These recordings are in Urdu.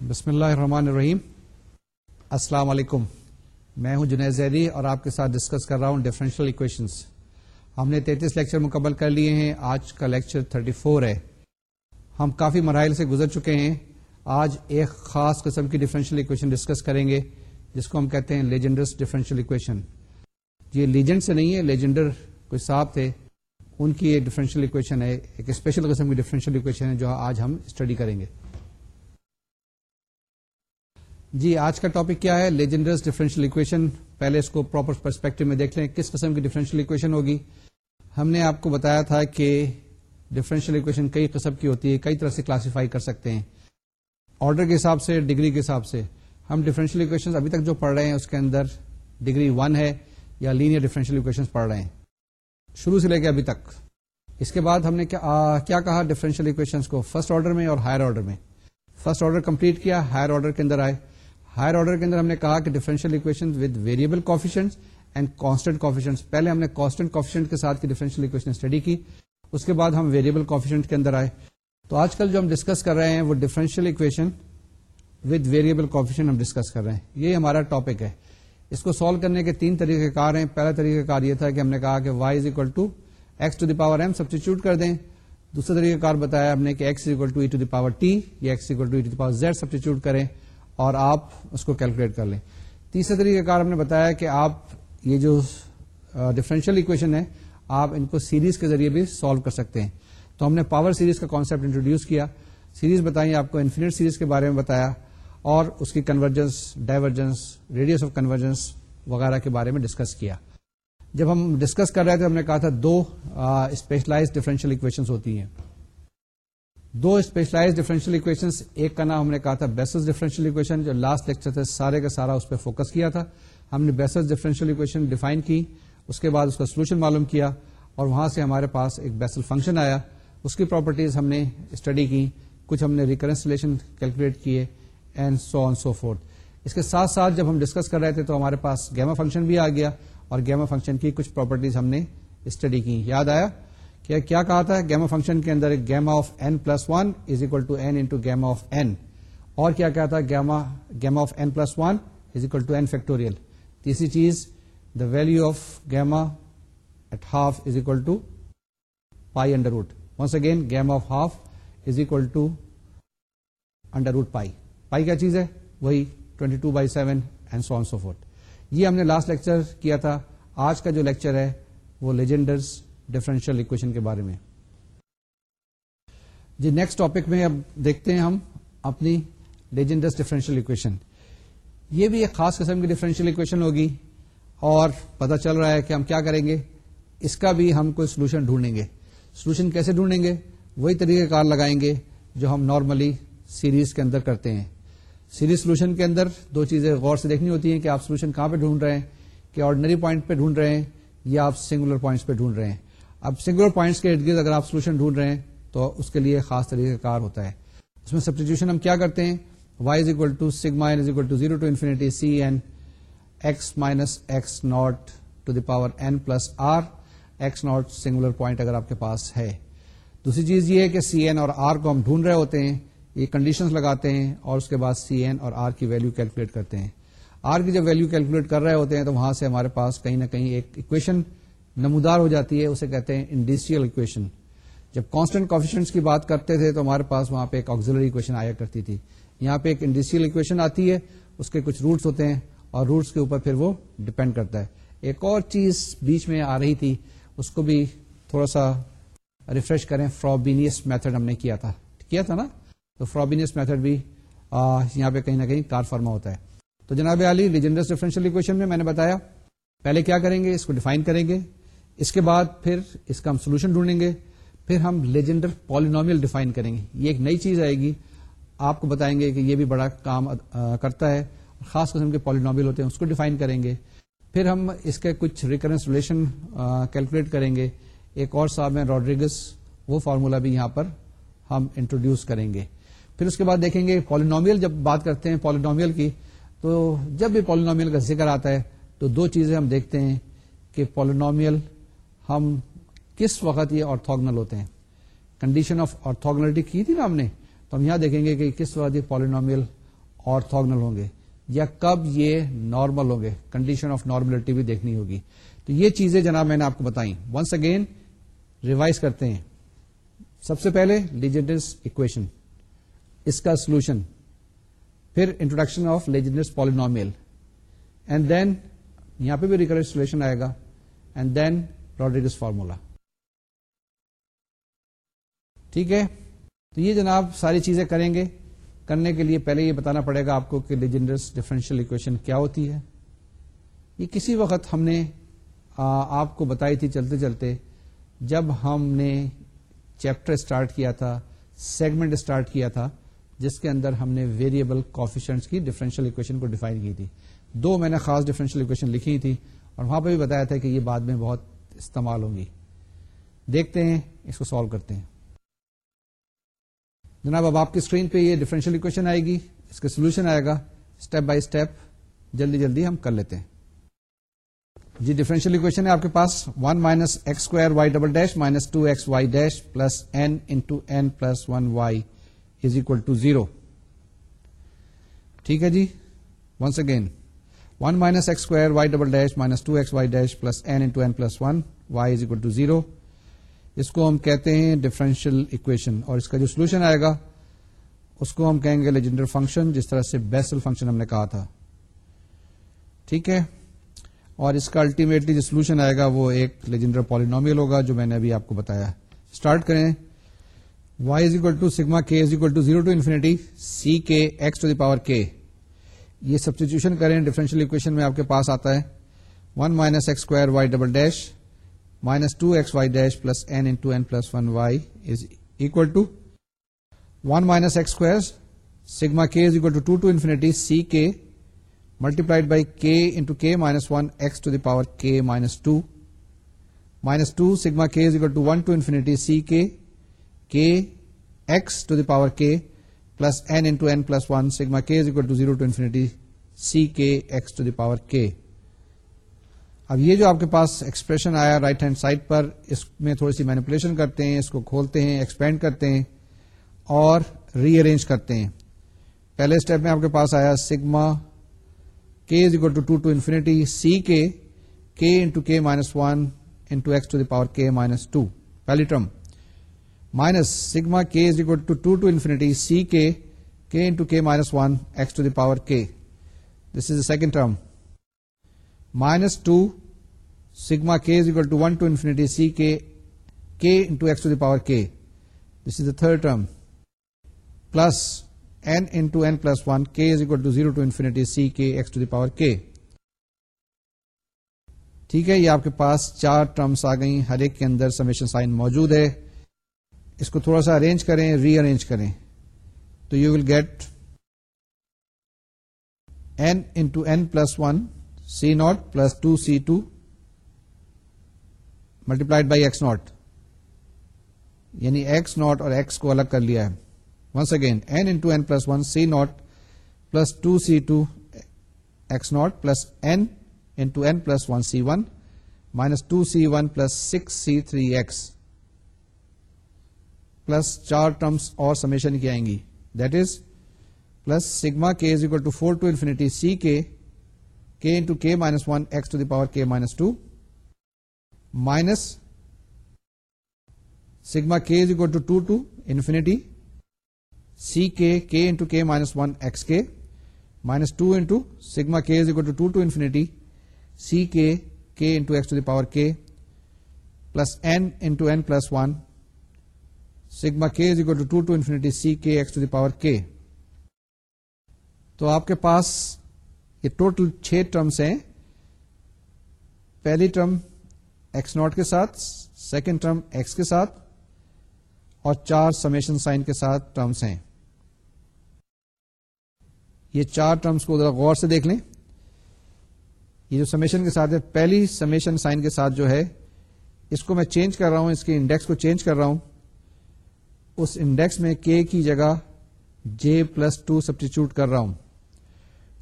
بسم اللہ الرحمن الرحیم۔ السلام علیکم۔ میں ہوں جنید زیدی اور آپ کے ساتھ ڈسکس کر رہا ہوں ڈفرینشیل اکویشنس ہم نے تینتیس لیکچر مکمل کر لیے ہیں۔ آج کا لیکچر 34 ہے۔ ہم کافی مراحل سے گزر چکے ہیں۔ آج ایک خاص قسم کی ڈفرینشیل اکویشن ڈسکس کریں گے، جس کو ہم کہتے ہیں لیجنڈرس ڈفرینشیل اکویشن یہ لیجنڈ سے نہیں ہے لیجنڈر کوئی صاحب تھے۔ ان کی ایک ڈفرینشیل اکویشن ہے، ایک اسپیشل قسم کی ڈفرینشیل اکویشن ہے جو آج ہم اسٹڈی کریں گے۔ جی آج کا ٹاپک کیا ہے؟ لیجنڈرس ڈفرینشیل اکویشن پہلے اس کو پراپر پرسپیکٹو میں دیکھ لیں، کس قسم کی ڈفرینشیل اکویشن ہوگی؟ ہم نے آپ کو بتایا تھا کہ ڈفرینشیل اکویشن کئی قسم کی ہوتی ہے، کئی طرح سے کلاسیفائی کر سکتے ہیں۔ آرڈر کے حساب سے ڈگری کے حساب سے۔ ہم ڈفرینشیل اکویشن ابھی تک جو پڑھ رہے ہیں، اس کے اندر ڈگری ون ہے یا لینئر ڈفرینشیل اکویشن پڑھ رہے ہیں۔ شروع سے لے کے ابھی تک۔ اس کے بعد ہم نے کیا کہا ڈفرینشیل اکویشن کو؟ فرسٹ آرڈر میں اور ہائر آرڈر میں۔ فرسٹ آرڈر کمپلیٹ کیا ہائر آرڈر کے اندر آئے۔ ہائر آرڈر کے اندر ہم نے کہا کہ differential equation with variable coefficient and constant coefficient پہلے ہم نے کانسٹنٹ کوفیشنٹ کے ساتھ ڈیفرنشیل اکویشن اسٹڈی کی، اس کے بعد ہم ویریبل کوفیشنٹ کے اندر آئے۔ تو آج کل جو ہم ڈسکس کر رہے ہیں وہ differential equation with variable coefficient ہم ڈسکس کر رہے ہیں۔ یہ ہمارا ٹاپک ہے۔ اس کو سالو کرنے کے تین طریقے کار ہیں۔ پہلا طریقہ کار یہ تھا کہ ہم نے کہا کہ y is equal to x to the power m substitute کر دیں۔ دوسرا طریقہ کار بتایا ہم نے کہ x equal to e to the power t یا x equal to e to the power z substitute کریں۔ اور آپ اس کو کیلکولیٹ کر لیں۔ تیسرے طریقہ کار ہم نے بتایا کہ آپ یہ جو ڈفرینشیل اکویشن ہے، آپ ان کو سیریز کے ذریعے بھی سالو کر سکتے ہیں۔ تو ہم نے پاور سیریز کا کانسیپٹ انٹروڈیوس کیا۔ سیریز بتائیں، آپ کو انفینٹ سیریز کے بارے میں بتایا۔ اور اس کی convergence divergence radius of convergence وغیرہ کے بارے میں ڈسکس کیا۔ جب ہم ڈسکس کر رہے تھے، ہم نے کہا تھا دو اسپیشلائز ڈفرینشیل اکویشن ہوتی ہیں۔ دو اسپیشلائز ڈفرینشیل اکویشن ایک کا نام ہم نے کہا تھا بیسس ڈفرینشیل اکویشن جو لاسٹ لیکچر تھے، سارے کا سارا اس پہ فوکس کیا تھا۔ ہم نے بیسس ڈفرینشیل اکویشن ڈیفائن کی، اس کے بعد اس کا سولوشن معلوم کیا اور وہاں سے ہمارے پاس ایک بیسل فنکشن آیا۔ اس کی پراپرٹیز ہم نے اسٹڈی کی، کچھ ہم نے ریکرنس ریلیشن کیلکولیٹ کیے and so on so fourth اس کے ساتھ ساتھ جب ہم ڈسکس کر رہے تھے تو ہمارے پاس گیما فنکشن بھی آ گیا اور گیما فنکشن کی کچھ پراپرٹیز ہم نے اسٹڈی کی۔ یاد آیا؟ کہ کیا کہا تھا؟ گیما فنکشن کے اندر gamma of n plus one is equal to n into gamma of n اور کیا کہا تھا؟ Gamma gamma of n plus one is equal to n factorial تیسری چیز the value of gamma at half is equal to pi under root once again gamma of half is equal to under root pi pi کیا چیز ہے؟ وہی twenty two by seven and so on so forth یہ ہم نے لاسٹ لیکچر کیا تھا۔ آج کا جو لیکچر ہے، وہ لیجنڈرز ڈفرینشیل اکویشن کے بارے میں۔ جی نیکسٹ ٹاپک میں اب دیکھتے ہیں ہم اپنی لیجنڈس ڈفرینشیل اکویشن یہ بھی ایک خاص قسم کی ڈفرینشیل اکویشن ہوگی اور پتا چل رہا ہے کہ ہم کیا کریں گے۔ اس کا بھی ہم کوئی سولوشن ڈھونڈیں گے۔ سولوشن کیسے ڈھونڈیں گے؟ وہی طریقہ کار لگائیں گے جو ہم نارملی سیریز کے اندر کرتے ہیں۔ سیریز سولوشن کے اندر دو چیزیں غور سے دیکھنی ہوتی ہیں کہ آپ سولوشن کہاں پہ ڈھونڈ رہے ہیں کہ آرڈنری پوائنٹ پہ ڈھونڈ رہے ہیں یا آپ سنگولر پوائنٹس پہ ڈھونڈ رہے ہیں۔ اب سنگولر پوائنٹس کے ارد گرد اگر آپ سولوشن ڈھونڈ رہے ہیں، تو اس کے لیے خاص طریقہ کار ہوتا ہے۔ اس میں سبسٹیوشن ہم کیا کرتے ہیں؟ Y is equal to sigma is equal to zero to infinity c n x minus x naught to the power n plus r x naught singular point اگر آپ کے پاس ہے۔ دوسری چیز یہ ہے کہ سی این اور آر کو ہم ڈھونڈ رہے ہوتے ہیں، یہ کنڈیشنز لگاتے ہیں اور اس کے بعد سی این اور آر کی ویلو کیلکولیٹ کرتے ہیں۔ آر کی جب ویلو کیلکولیٹ کر رہے ہوتے ہیں، تو وہاں سے ہمارے پاس کہیں نہ کہیں ایک اکویشن نمودار ہو جاتی ہے، اسے کہتے ہیں انڈیسیل اکویشن جب کانسٹنٹ کوفیشنٹس کی بات کرتے تھے تو ہمارے پاس وہاں پہ ایک آگزلری اکویشن آیا کرتی تھی۔ یہاں پہ ایک انڈیسیل اکویشن آتی ہے، اس کے کچھ روٹس ہوتے ہیں اور روٹس کے اوپر پھر وہ ڈپینڈ کرتا ہے۔ ایک اور چیز بیچ میں آ رہی تھی، اس کو بھی تھوڑا سا ریفریش کریں فرابینیس میتھڈ ہم نے کیا تھا۔ کیا تھا نا؟ تو فرابینیس میتھڈ بھی یہاں پہ کہیں نہ کہیں کار فرما ہوتا ہے۔ تو جناب علی لیجنڈس ڈیفرنشیل اکویشن میں میں نے بتایا۔ پہلے کیا کریں گے؟ اس کو ڈیفائن کریں گے۔ اس کے بعد پھر اس کا ہم سولوشن ڈھونڈیں گے، پھر ہم لیجنڈر پالینومیل ڈیفائن کریں گے۔ یہ ایک نئی چیز آئے گی۔ آپ کو بتائیں گے کہ یہ بھی بڑا کام کرتا ہے۔ خاص قسم کے پالینومیل ہوتے ہیں، اس کو ڈیفائن کریں گے۔ پھر ہم اس کے کچھ ریکرنس ریلیشن کیلکولیٹ کریں گے۔ ایک اور صاحب ہیں روڈریگس وہ فارمولا بھی یہاں پر ہم انٹروڈیوس کریں گے۔ پھر اس کے بعد دیکھیں گے پالینومیل جب بات کرتے ہیں پالینومیل کی، تو جب بھی پالینومیل کا ذکر آتا ہے، تو دو چیزیں ہم دیکھتے ہیں کہ پالینومیل ہم کس وقت یہ آرتھوگنل ہوتے ہیں؟ کنڈیشن آف آرتھوگنلٹی کی تھی نا ہم نے؟ تو ہم یہاں دیکھیں گے کہ کس وقت یہ پالینومیل آرتھوگنل ہوں گے یا کب یہ نارمل ہوں گے؟ کنڈیشن آف نارملٹی بھی دیکھنی ہوگی۔ تو یہ چیزیں جناب میں نے آپ کو بتائی ونس اگین ریوائز کرتے ہیں۔ سب سے پہلے لیجنڈس اکویشن اس کا سولوشن پھر introduction of Legendre's polynomial and then یہاں پہ بھی ریکرنٹ سولوشن آئے گا۔ اینڈ دین روڈریگس فارمولا ٹھیک ہے؟ تو یہ جناب ساری چیزیں کریں گے۔ کرنے کے لیے پہلے یہ بتانا پڑے گا آپ کو کہ لیجنڈرس ڈفرینشیل اکویشن کیا ہوتی ہے۔ یہ کسی وقت ہم نے آپ کو بتائی تھی چلتے چلتے، جب ہم نے چیپٹر اسٹارٹ کیا تھا، سیگمنٹ اسٹارٹ کیا تھا، جس کے اندر ہم نے ویریبل کوفیشنٹس کی ڈفرینشیل اکویشن کو ڈیفائن کی تھی۔ دو میں نے خاص ڈفرینشیل اکویشن لکھی تھی اور وہاں پہ بھی بتایا تھا کہ یہ بعد میں بہت استعمال ہوں گی۔ دیکھتے ہیں، اس کو سالو کرتے ہیں۔ جناب، اب آپ کی اسکرین پہ یہ ڈفرینشیل اکویشن آئے گی۔ اس کا سولوشن آئے گا۔ اسٹیپ بائی اسٹیپ جلدی جلدی ہم کر لیتے ہیں۔ جی ڈیفرنشیل اکویشن ہے آپ کے پاس۔ One minus x square y double dash minus two x y dash plus n into n plus one y is equal to zero ٹھیک ہے جی؟ Once again one minus x square y double dash minus two x y dash plus n into n plus one y is equal to zero اس کو ہم کہتے ہیں ڈفرینشیل اکویشن اور اس کا جو سولوشن آئے گا اس کو ہم کہیں گے لیجنڈر فنکشن جس طرح سے بیسل فنکشن ہم نے کہا تھا ٹھیک ہے اور اس کا الٹیمیٹلی جو سولوشن آئے گا وہ ایک لیجنڈر پالینومیل ہوگا جو میں نے ابھی آپ کو بتایا اسٹارٹ کریں y is equal to sigma k is equal to zero to infinity c k x to the power k یہ سبسٹیچیوشن کریں ڈیفرنشیل اکویشن میں آپ کے پاس آتا ہے۔ One minus x square y double dash minus two x y dash plus n into n plus one y is equal to one minus x square sigma k is equal to two to infinity c k multiplied by k into k minus 1 x to the power k minus 2 minus 2 sigma k is equal to 1 to infinity c k k x to the power k plus n into n plus 1 sigma k is equal to 0 to infinity c k x to the power k. اب یہ جو آپ کے پاس ایکسپریشن آیا رائٹ ہینڈ سائڈ پر، اس میں تھوڑی سی مینپولیشن کرتے ہیں، اس کو کھولتے ہیں ایکسپینڈ کرتے ہیں اور ری ارینج کرتے ہیں۔ پہلے اسٹیپ میں آپ کے پاس آیا sigma k is equal to 2 to infinity ck k into k minus 1 into x to the power k minus 2 پہلی term minus sigma k is equal to two to infinity c k k into k minus one x to the power k this is the second term minus two sigma k is equal to one to infinity c k k into x to the power k this is the third term plus n into n plus one k is equal to zero to infinity c k x to the power k ٹھیک ہے، یہ آپ کے پاس چار ٹرمس آ گئی ہر ایک کے اندر سمیشن سائن موجود ہے۔ اس کو تھوڑا سا ارینج کریں ری ارینج کریں. تو you will get n into n plus one c naught plus two c two multiplied by x naught یعنی ایکس ناٹ اور ایکس کو الگ کر لیا ہے. Once again s into e plus one Once again, n into n plus 1 c naught plus 2c2 x naught plus n into n plus 1 c1 minus 2c1 plus چار ٹرمس اور سمیشن کی آئیں گی that is plus sigma k is equal to four to infinity c k k into k minus one x to the power k minus two minus sigma k is equal to two to infinity c k k into k minus one x k minus two into sigma k is equal to two to infinity c k k into x to the power k plus n into n plus one sigma k is equal to two to infinity c k x to the power k تو آپ کے پاس یہ ٹوٹل چھ ٹرمس ہیں. پہلی ٹرم ایکس ناٹ کے ساتھ سیکنڈ ٹرم ایکس کے ساتھ، اور چار سمیشن سائن کے ساتھ ٹرمس ہیں. یہ چار ٹرمس کو ذرا غور سے دیکھ لیں. یہ جو سمیشن کے ساتھ ہے، پہلی سمیشن سائن کے ساتھ جو ہے، اس کو میں چینج کر رہا ہوں، اس کے انڈیکس کو چینج کر رہا ہوں. اس انڈیکس میں کے کی جگہ جے پلس ٹو سبسٹیچیوٹ کر رہا ہوں۔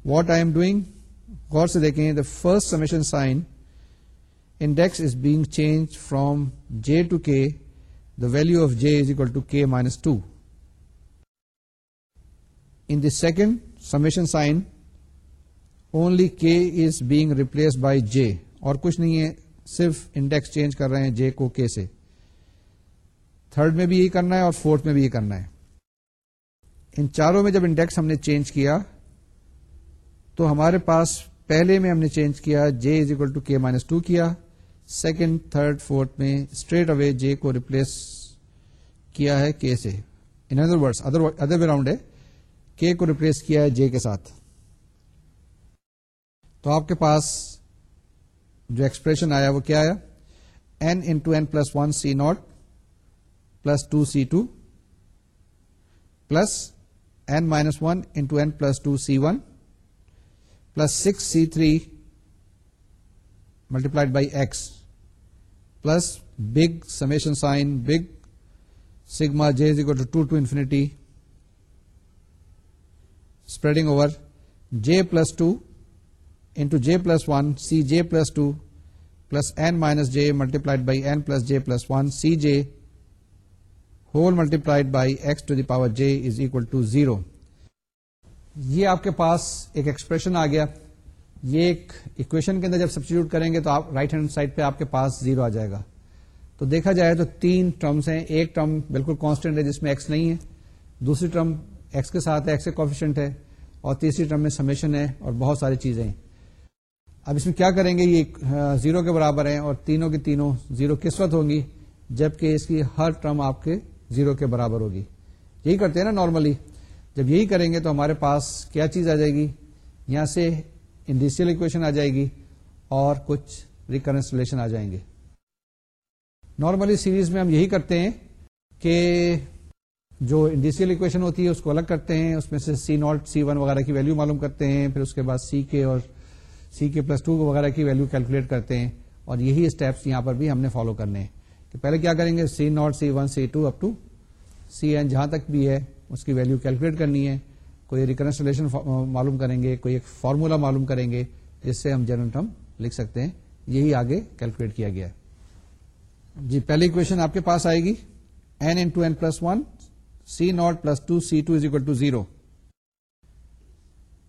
واٹ آئی ایم ڈوئنگ غور سے دیکھیں the first summation sign index is being change from j to k the value of j is equal to k minus two in the second summation sign, only k is being replaced by j, اور کچھ نہیں ہے صرف انڈیکس چینج کر رہے ہیں جے کو کے سے۔ تھرڈ میں بھی یہی کرنا ہے اور فورتھ میں بھی یہ کرنا ہے۔ ان چاروں میں جب انڈیکس ہم نے چینج کیا، تو ہمارے پاس پہلے میں ہم نے چینج کیا j is equal to k minus two کیا۔ سیکنڈ تھرڈ فورتھ میں اسٹریٹ اوے جے کو ریپلیس کیا ہے کے سے۔ In other word other way round ہے۔ کے کو ریپلیس کیا ہے جے کے ساتھ۔ تو آپ کے پاس جو ایکسپریشن آیا وہ کیا آیا؟ N into n plus one c naught plus two c two plus n minus one into n plus two c one plus six c three multiplied by x plus big summation sign big sigma j is equal to two to infinity spreading over j plus two into j plus one c j plus two plus n minus j multiplied by n plus j plus one c j whole multiplied by x to the power j is equal to zero یہ آپ کے پاس ایک ایکسپریشن آ گیا. یہ ایک اکویشن کے اندر جب سبسٹیوٹ کریں گے تو آپ رائٹ ہینڈ سائڈ پہ آپ کے پاس زیرو آ جائے گا. تو دیکھا جائے تو تین ٹرمس ہیں. ایک ٹرم بالکل کانسٹینٹ ہے جس میں ایکس نہیں ہے. دوسری ٹرم ایکس کے ساتھ ہے ایکس کوفیشنٹ ہے اور تیسری ٹرم میں سمیشن ہے اور بہت ساری چیزیں ہیں. اب اس میں کیا کریں گے؟ یہ زیرو کے برابر ہیں اور تینوں کی تینوں زیرو کس وقت ہوں گی؟ جبکہ اس کی ہر ٹرم آپ کے زیرو کے برابر ہوگی۔ یہی کرتے ہیں نا نارملی جب یہی کریں گے تو ہمارے پاس کیا چیز آ جائے گی؟ یہاں سے انڈیشیل اکویشن آ جائے گی اور کچھ ریکرنس آ جائیں گے۔ نارملی سیریز میں ہم یہی کرتے ہیں کہ جو انڈیشیل اکویشن ہوتی ہے اس کو الگ کرتے ہیں، اس میں سے سی ناٹ سی ون وغیرہ کی ویلو معلوم کرتے ہیں، پھر اس کے بعد سی کے اور سی کے پلس ٹو وغیرہ کی ویلو کیلکولیٹ کرتے ہیں اور یہی اسٹیپس یہاں پر بھی ہم نے فالو کرنے ہیں۔ کہ پہلے کیا کریں گے؟ C naught c one c two up to c n جہاں تک بھی ہے، اس کی ویلو کیلکولیٹ کرنی ہے۔ کوئی ریکنسٹریشن معلوم کریں گے، کوئی ایک فارمولا معلوم کریں گے، جس سے ہم جنرل ٹرم لکھ سکتے ہیں۔ یہی آگے کیلکولیٹ کیا گیا۔ ہے جی پہلی اکویشن آپ کے پاس آئے گی۔ N into n plus one c naught plus two c two is equal to zero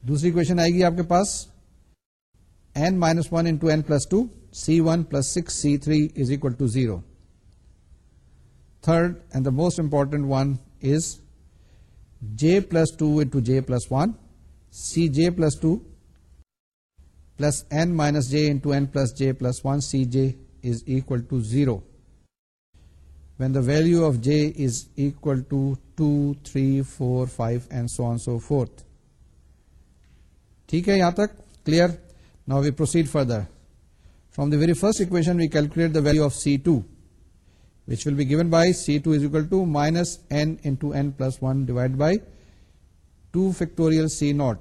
دوسری اکویشن آئے گی آپ کے پاس۔ N minus one into n plus two c one plus six c three is equal to zero third and the most important one is j plus two into j plus one c j plus two plus n minus j into n plus j plus one c j is equal to zero when the value of j is equal to two three four five and so on so fourth ٹھیک ہے یہاں تک؟ Clear Now we proceed further. From the very first equation, we calculate the value of C2, which will be given by C2 is equal to minus n into n plus 1 divided by 2 factorial C0.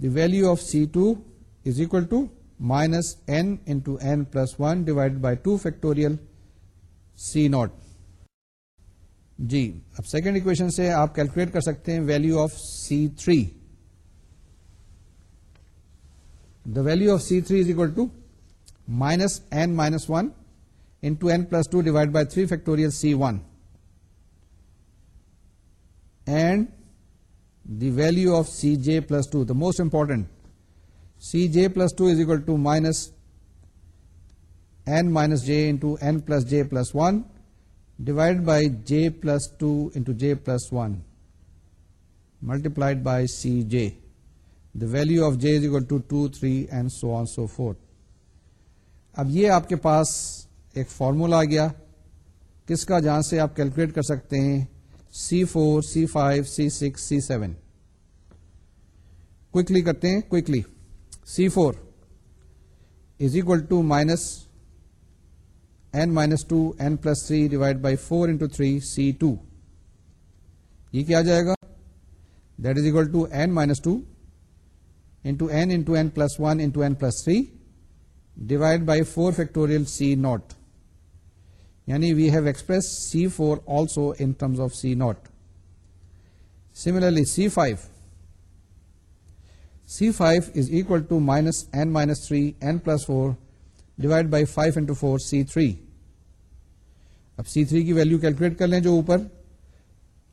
The value of C2 is equal to minus n into n plus 1 divided by 2 factorial C0. جی اب سیکنڈ اکویشن سے آپ کیلکولیٹ کر سکتے ہیں value of c three The value of C3 is equal to minus n minus 1 into n plus 2 divided by 3 factorial C1, and the value of Cj plus 2, the most important, Cj plus 2 is equal to minus n minus j into n plus j plus 1 divided by j plus 2 into j plus 1 multiplied by Cj. The value of j is equal to two three and so on so forth اب یہ آپ کے پاس ایک فارمولا آ گیا۔ کس کا جہاں سے آپ کیلکولیٹ کر سکتے ہیں؟ C four c five c six c seven quickly کرتے ہیں quickly c four is equal to minus n minus two n plus three divide by four into three c two یہ کیا جائے گا؟ That is equal to n minus two into n into n plus 1 into n plus 3 divided by 4 factorial C naught. Yani we have expressed C4 also in terms of C naught. Similarly, C5 is equal to minus n minus 3 n plus 4 divided by 5 into 4 C3. اب C3 کی ویلو کیلکولیٹ کر لیں جو اوپر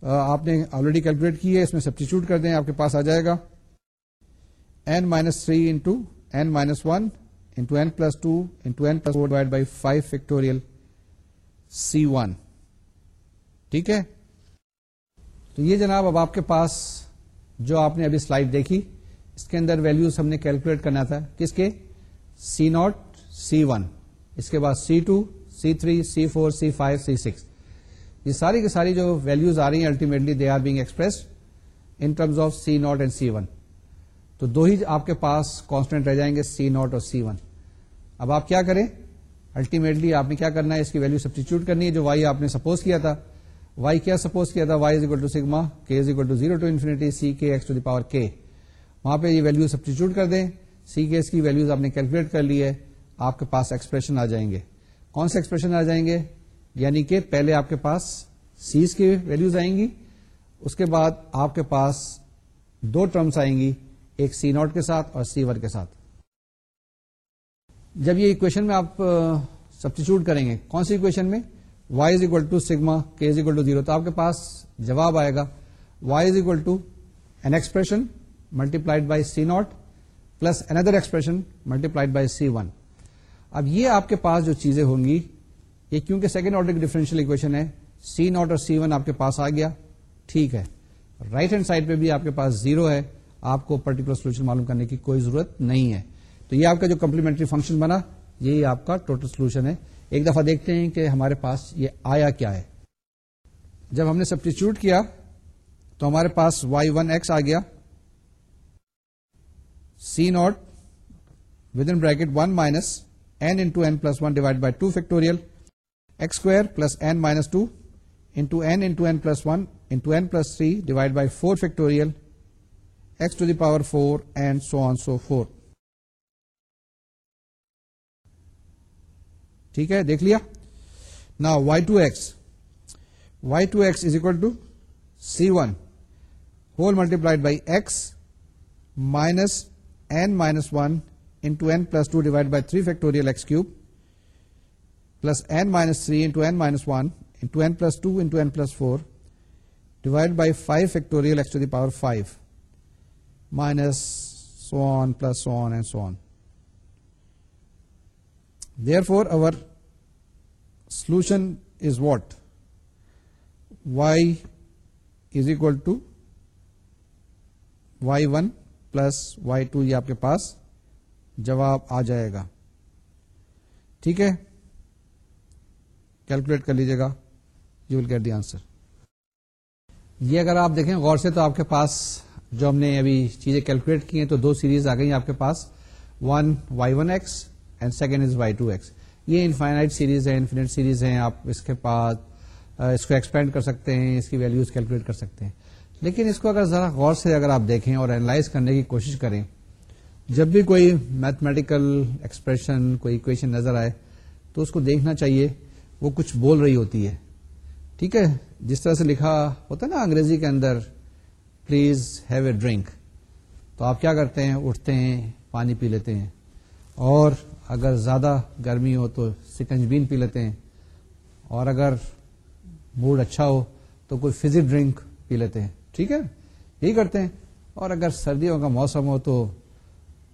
آپ نے آلریڈی کیلکولیٹ کی ہے اس میں سبسٹیچیوٹ کر دیں آپ کے پاس آ جائے گا n minus three into n minus one into n plus two into n plus four divide by five factorial c one ٹھیک ہے؟ تو یہ جناب اب آپ کے پاس جو آپ نے ابھی سلائڈ دیکھی، اس کے اندر ویلوز ہم نے کیلکولیٹ کرنا تھا۔ کس کے؟ سی ناٹ سی ون اس کے بعد c two c three c four c five c six یہ ساری کی ساری جو ویلوز آ رہی ہیں ultimately they are being express in terms of c naught and c one تو دو ہی آپ کے پاس کانسٹینٹ رہ جائیں گے سی ناٹ اور سی ون اب آپ کیا کریں؟ الٹیمیٹلی آپ نے کیا کرنا ہے؟ اس کی ویلو سبسٹیچیوٹ کرنی ہے جو وائی آپ نے سپوز کیا تھا۔ وائی کیا سپوز کیا تھا؟ Y is equal to sigma k is equal to zero to infinity c k x to the power k وہاں پہ یہ ویلو سبسٹیچیوٹ کر دیں۔ سی کے کی ویلوز آپ نے کیلکولیٹ کر لی ہے۔ آپ کے پاس ایکسپریشن آ جائیں گے۔ کون سے ایکسپریشن آ جائیں گے؟ یعنی کہ پہلے آپ کے پاس سیز کی ویلوز آئیں گی۔ اس کے بعد آپ کے پاس دو ٹرمس آئیں گی، ایک سی ناٹ کے ساتھ اور سی ون کے ساتھ۔ جب یہ اکویشن میں آپ سبسٹیچیوٹ کریں گے، کون سی اکویشن میں؟ Y is equal to sigma k is equal to zero تو آپ کے پاس جواب آئے گا y is equal to n expression multiplied by c naught plus another expression multiplied by c one اب یہ آپ کے پاس جو چیزیں ہوں گی، یہ کیونکہ سیکنڈ آرڈر کی ڈیفرنشیل اکویشن ہے سی ناٹ اور سی ون آپ کے پاس آ گیا، ٹھیک ہے۔ رائٹ ہینڈ سائڈ پہ بھی آپ کے پاس زیرو ہے، آپ کو پرٹیکولر سولوشن معلوم کرنے کی کوئی ضرورت نہیں ہے۔ تو یہ آپ کا جو کمپلیمنٹری فنکشن بنا، یہی آپ کا ٹوٹل سولوشن ہے۔ ایک دفعہ دیکھتے ہیں کہ ہمارے پاس یہ آیا کیا ہے۔ جب ہم نے سبسٹیچیوٹ کیا، تو ہمارے پاس وائی ون ایکس آ گیا۔ C naught with in bracket one minus n into n plus one divide by two factorial x square plus n minus two into n into n plus one into n plus three divide by four factorial x to the power four and so on so forth ٹھیک ہے، دیکھ لیا۔ نا y two x y two x is equal to c one whole multiplied by x minus n minus one into n plus two divide by three factorial x cube plus n minus three into n minus one into n plus two into n plus four divide by five factorial x to the power five minus so on plus so on and so on therefore our solution is what y is equal to y one plus y two یہ آپ کے پاس جواب آ جائے گا۔ ٹھیک ہے؟ کیلکولیٹ کر لیجیے گا۔ You will get the answer یہ اگر آپ دیکھیں غور سے تو آپ کے پاس جو ہم نے ابھی چیزیں کیلکولیٹ کی ہیں تو دو سیریز آ گئی آپ کے پاس۔ One y one x and second is y two x یہ انفائنائٹ سیریز ہے انفینٹ سیریز ہیں، آپ اس کے پاس اس کو ایکسپینڈ کر سکتے ہیں، اس کی ویلوز کیلکولیٹ کر سکتے ہیں۔ لیکن اس کو اگر ذرا غور سے اگر آپ دیکھیں اور اینالائز کرنے کی کوشش کریں، جب بھی کوئی میتھمیٹیکل ایکسپریشن کوئی اکویشن نظر آئے، تو اس کو دیکھنا چاہیے، وہ کچھ بول رہی ہوتی ہے۔ ٹھیک ہے؟ جس طرح سے لکھا ہوتا ہے نا انگریزی کے اندر پلیز ہیو اے ڈرنک تو آپ کیا کرتے ہیں؟ اٹھتے ہیں، پانی پی لیتے ہیں۔ اور اگر زیادہ گرمی ہو تو سکنج بین پی لیتے ہیں۔ اور اگر موڈ اچھا ہو تو کوئی فزک ڈرنک پی لیتے ہیں۔ ٹھیک ہے؟ یہی کرتے ہیں۔ اور اگر سردیوں کا موسم ہو تو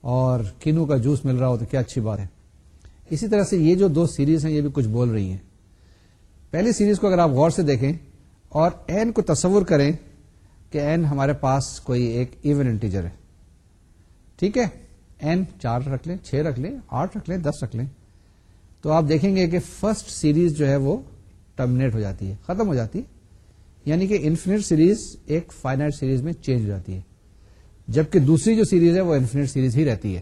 اور کینو کا جوس مل رہا ہو تو کیا اچھی بات ہے۔ اسی طرح سے یہ جو دو سیریز ہیں، یہ بھی کچھ بول رہی ہیں۔ پہلی سیریز کو اگر آپ غور سے دیکھیں اور این کو تصور کریں کہ این ہمارے پاس کوئی ایک ایون انٹیجر ہے۔ ٹھیک ہے؟ این چار رکھ لیں، چھ رکھ لیں، آٹھ رکھ لیں، دس رکھ لیں۔ تو آپ دیکھیں گے کہ فرسٹ سیریز جو ہے وہ ٹرمنیٹ ہو جاتی ہے، ختم ہو جاتی ہے۔ یعنی کہ انفینٹ سیریز ایک فائنائٹ سیریز میں چینج ہو جاتی ہے۔ جبکہ دوسری جو سیریز ہے وہ انفینٹ سیریز ہی رہتی ہے۔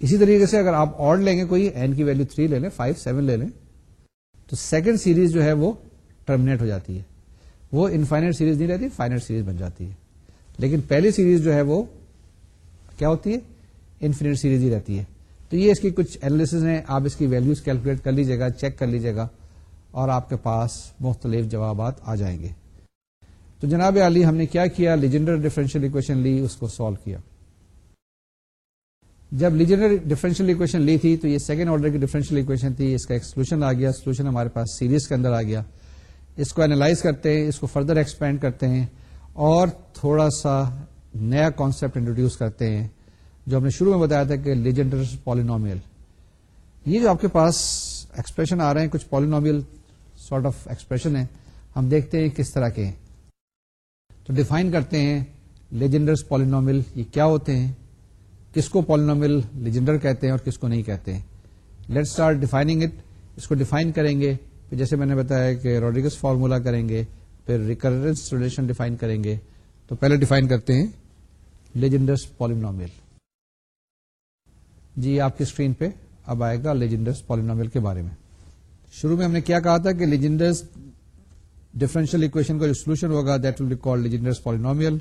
اسی طریقے سے اگر آپ اور لیں گے، کوئی این کی ویلو تھری لے لیں فائیو سیون لے لیں، تو سیکنڈ سیریز جو ہے وہ ٹرمنیٹ ہو جاتی ہے۔ وہ انفائنٹ سیریز نہیں رہتی فائنٹ سیریز بن جاتی ہے۔ لیکن پہلی سیریز جو ہے وہ کیا ہوتی ہے؟ انفینٹ سیریز ہی رہتی ہے۔ تو یہ اس کی کچھ اینالس ہیں۔ آپ اس کی ویلوز کیلکولیٹ کر لیجیے گا چیک کر لیجیے گا اور آپ کے پاس مختلف جوابات آ جائیں گے۔ تو جناب علی، ہم نے کیا کیا؟ لیجنڈر ڈیفرنشیل اکویشن لی، اس کو سالو کیا۔ جب لیجنڈر ڈیفرنشیل اکویشن لی تھی تو یہ سیکنڈ آرڈر کی ڈیفرنشیل اکویشن تھی۔ اس کا ایک سولوشن آ گیا۔ سولوشن ہمارے پاس سیریز کے اندر آ گیا۔ اس کو اینالائز کرتے ہیں، اس کو فردر ایکسپینڈ کرتے ہیں اور تھوڑا سا نیا کانسیپٹ انٹروڈیوس کرتے ہیں۔ جو ہم نے شروع میں بتایا تھا کہ لیجنڈر پالینومیل یہ جو آپ کے پاس ایکسپریشن آ رہے ہیں، کچھ پالینومیل سارٹ آف ایکسپریشن ہے ہم دیکھتے ہیں کس طرح کے ہیں۔ تو ڈیفائن کرتے ہیں لیجنڈرس پالینومل یہ کیا ہوتے ہیں، کس کو پالینومل لیجنڈر کہتے ہیں اور کس کو نہیں کہتے ہیں۔ لیٹ اسٹارٹ ڈیفائننگ اٹ اس کو ڈیفائن کریں گے۔ پھر جیسے میں نے بتایا کہ روڈیگس فارمولا کریں گے، پھر ریکرنس ریلیشن ڈیفائن کریں گے۔ تو پہلے ڈیفائن کرتے ہیں لیجنڈرس پالینومل جی آپ کی اسکرین پہ اب آئے گا لیجنڈرس پالینومل کے بارے میں۔ شروع میں ہم نے کیا کہا تھا کہ لیجنڈرس ڈفرینشیل اکویشن کا جو سولوشن ہوگا that will be call Legendre's polynomial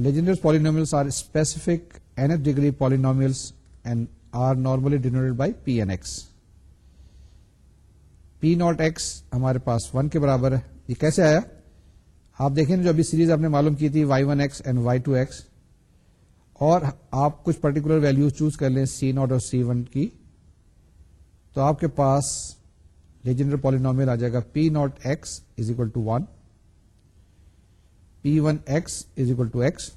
Legendre's polynomials are specific nth degree polynomials and are normally denoted by P n x P naught x ہمارے پاس ون کے برابر ہے۔ یہ کیسے آیا؟ آپ دیکھیں جو ابھی سیریز آپ نے معلوم کی تھی y one x and y two x اور آپ کچھ پرٹیکولر ویلو چوز کر لیں سی ناٹ اور سی ون کی، تو آپ کے پاس لیجنڈر پالینومیل آ جائے گا P naught x is equal to one P one x is equal to x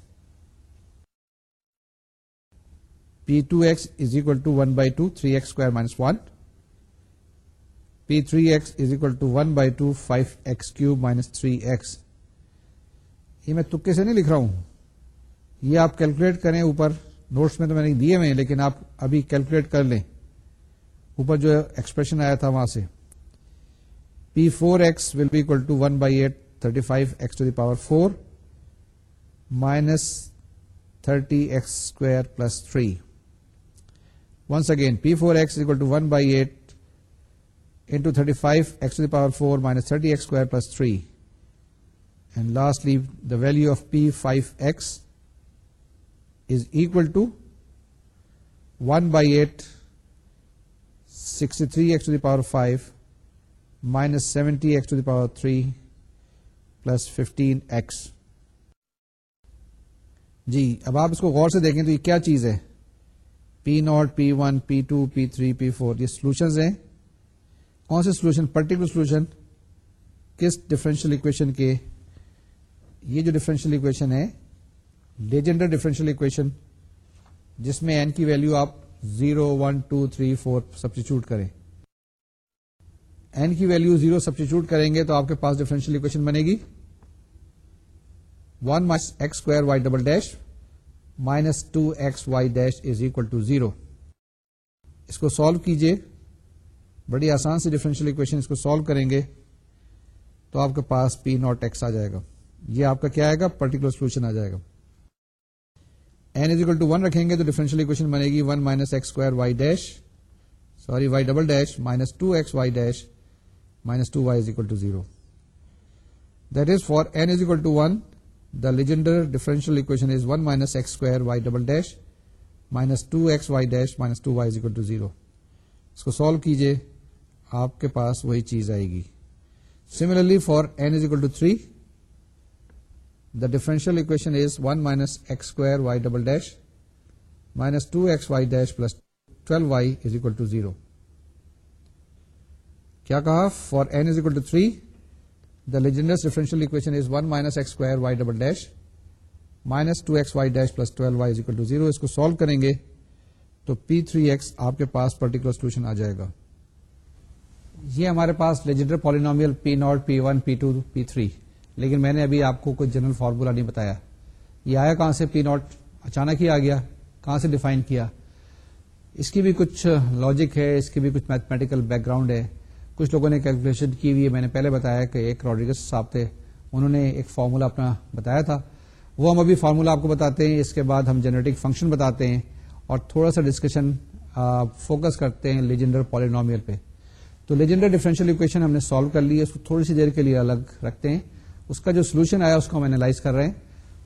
P two x is equal to one by two three x square minus one P three x is equal to one by two five x cube minus three x یہ میں تکے سے نہیں لکھ رہا ہوں۔ یہ آپ کیلکولیٹ کریں اوپر، نوٹس میں تو میں نے دیے ہوئے لیکن آپ ابھی کیلکولیٹ کر لیں۔ اوپر جو ایکسپریشن آیا تھا وہاں سے۔ P four x will be equal to one by eight thirty five x to the power four minus thirty x square plus three once again P four x equal to one by eight into thirty five x to the power four minus thirty x square plus three and lastly the value of P five x is equal to one by eight sixty three x to the power five minus seventy x to the power three plus fifteen x جی اب آپ اس کو غور سے دیکھیں تو یہ کیا چیز ہے؟ P naught P one P two P three P four یہ سولوشنز ہیں۔ کون سے سولوشن پرٹیکولر سولوشن کس ڈفرینشیل اکویشن کے؟ یہ جو ڈفرینشیل اکویشن ہے لیجنڈر ڈفرینشیل اکویشن، جس میں این کی ویلو آپ zero one two three four substitute کریں۔ این کی ویلو زیرو سبسٹیچیوٹ کریں گے تو آپ کے پاس ڈفرینشیل اکویشن بنے گی۔ One minus x square y double dash minus two x y dash is equal to zero اس کو سالو کیجیے بڑی آسان سے ڈفرینشیل اکویشن اس کو سالو کریں گے تو آپ کے پاس پی ناٹ ایکس آ جائے گا۔ یہ آپ کا کیا آئے گا؟ پرٹیکولر سولوشن آ جائے گا۔ N is equal to one رکھیں گے تو ڈیفرنشیل اکویشن بنے گی one minus x square y dash sorry y double dash minus two x y dash minus two y is equal to zero that is for n is equal to one the Legendre differential equation is one minus x square y double dash minus two x y dash minus two y is equal to zero اس کو سالو کیجیے آپ کے پاس وہی چیز آئے گی. Similarly for n is equal to three the differential equation is one minus x square y double dash minus two x y dash plus twelve y is equal to zero کیا کہا for n is equal to three the Legendre's differential equation is one minus x square y double dash minus two x y dash plus twelve y is equal to zero اس کو سالو کریں گے تو پی تھری ایکس آپ کے پاس پرٹیکولر سولوشن آ جائے گا یہ ہمارے پاس Legendre polynomial P naught P one P two P three لیکن میں نے ابھی آپ کو کوئی جنرل فارمولا نہیں بتایا۔ یہ آیا کہاں سے؟ پی ناٹ اچانک ہی آ گیا۔ کہاں سے ڈیفائن کیا؟ اس کی بھی کچھ لاجک ہے، اس کی بھی کچھ میتھمیٹیکل بیک گراؤنڈ ہے۔ کچھ لوگوں نے کیلکولیشن کی ہوئی ہے۔ میں نے پہلے بتایا کہ ایک روڈریگس صاحب تھے۔ انہوں نے ایک فارمولا اپنا بتایا تھا۔ وہ ہم ابھی فارمولا آپ کو بتاتے ہیں۔ اس کے بعد ہم جنریٹک فنکشن بتاتے ہیں اور تھوڑا سا ڈسکشن فوکس کرتے ہیں لیجنڈر پالینومیل پہ۔ تو لیجنڈر ڈیفرنشیل اکویشن ہم نے سالو کر لی ہے۔ اس کو تھوڑی سی دیر کے لیے الگ رکھتے ہیں۔ اس کا جو سولوشن آیا اس کو ہم اینالائز کر رہے ہیں۔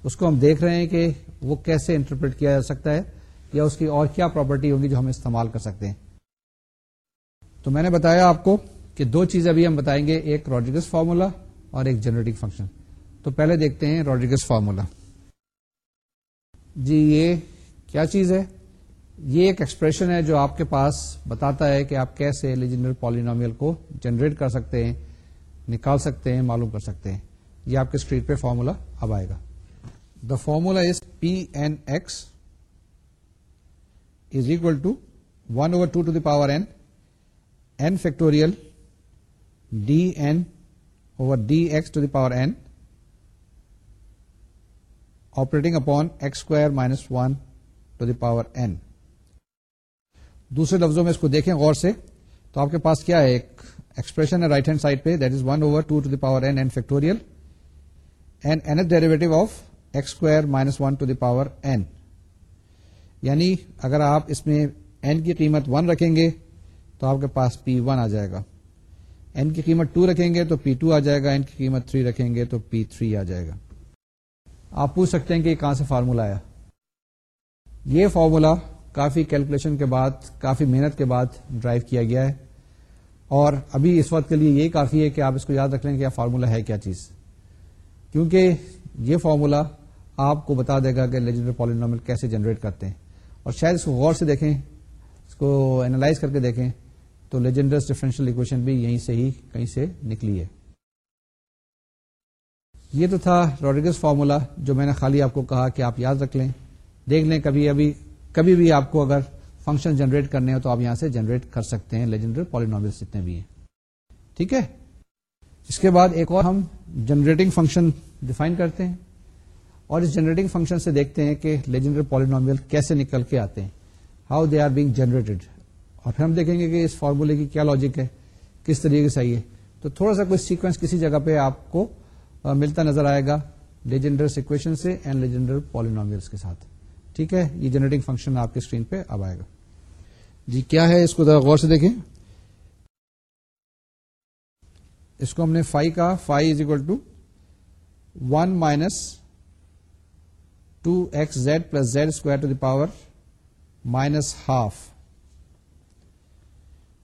اس کو ہم دیکھ رہے ہیں کہ وہ کیسے انٹرپریٹ کیا جا سکتا ہے یا اس کی اور کیا پراپرٹی ہوگی جو ہم استعمال کر سکتے ہیں۔ تو میں نے بتایا آپ کو کہ دو چیزیں ابھی ہم بتائیں گے، ایک روڈریگس فارمولا اور ایک جنریٹک فنکشن تو پہلے دیکھتے ہیں روڈریگس فارمولا جی یہ کیا چیز ہے؟ یہ ایک ایکسپریشن ہے جو آپ کے پاس بتاتا ہے کہ آپ کیسے لیجنڈر پالینومیل کو جنریٹ کر سکتے ہیں، نکال سکتے ہیں، معلوم کر سکتے ہیں۔ یہ آپ کے اسکرین پہ فارمولا اب آئے گا۔ The formula is P n x is equal to one over two to the power n n factorial d n over d x to the power n operating upon x square minus one to the power n دوسرے لفظوں میں اس کو دیکھیں غور سے، تو آپ کے پاس کیا ہے؟ ایک ایکسپریشن ہے رائٹ ہینڈ سائڈ پہ that is one over two to the power n n factorial and n derivative of x square minus one to the power n یعنی اگر آپ اس میں این کی قیمت ون رکھیں گے تو آپ کے پاس پی ون آ جائے گا این کی قیمت ٹو رکھیں گے تو پی ٹو آ جائے گا این کی قیمت تھری رکھیں گے تو پی تھری آ جائے گا آپ پوچھ سکتے ہیں کہ یہ کہاں سے فارمولا آیا یہ فارمولا کافی کیلکولیشن کے بعد کافی محنت کے بعد ڈرائیو کیا گیا ہے اور ابھی اس وقت کے لیے یہ کافی ہے کہ آپ اس کو یاد رکھ لیں کہ فارمولا ہے کیا چیز کیونکہ یہ فارمولا آپ کو بتا دے گا کہ لیجنڈر پالینومل کیسے جنریٹ کرتے ہیں۔ اور شاید اس کو غور سے دیکھیں، اس کو اینالائز کر کے دیکھیں تو لیجنڈرس ڈفرینشیل اکویشن بھی یہیں سے ہی کہیں سے نکلی ہے۔ یہ تو تھا روڈریگس فارمولا، جو میں نے خالی آپ کو کہا کہ آپ یاد رکھ لیں۔ دیکھ لیں، کبھی ابھی، کبھی بھی آپ کو اگر فنکشن جنریٹ کرنے ہو تو آپ یہاں سے جنریٹ کر سکتے ہیں۔ لیجنڈر پالینومل جتنے بھی ہیں۔ ٹھیک ہے؟ اس کے بعد ایک اور ہم جنریٹنگ فنکشن ڈیفائن کرتے ہیں اور اس جنریٹنگ فنکشن سے دیکھتے ہیں کہ لیجنڈر پالینومیل کیسے نکل کے آتے ہیں how they are being generated اور پھر ہم دیکھیں گے کہ اس فارمولے کی کیا لاجک ہے، کس طریقے سے آئی ہے۔ تو تھوڑا سا کوئی سیکوینس کسی جگہ پہ آپ کو ملتا نظر آئے گا لیجنڈر سیکویشن سے اینڈ لیجنڈر پالینومیلس کے ساتھ۔ ٹھیک ہے، یہ جنریٹنگ فنکشن آپ کے اسکرین پہ اب آئے گا۔ جی کیا ہے اس کو ذرا غور سے دیکھیں۔ اس کو ہم نے فائی کا phi is equal to one minus two x z plus z square to the power minus half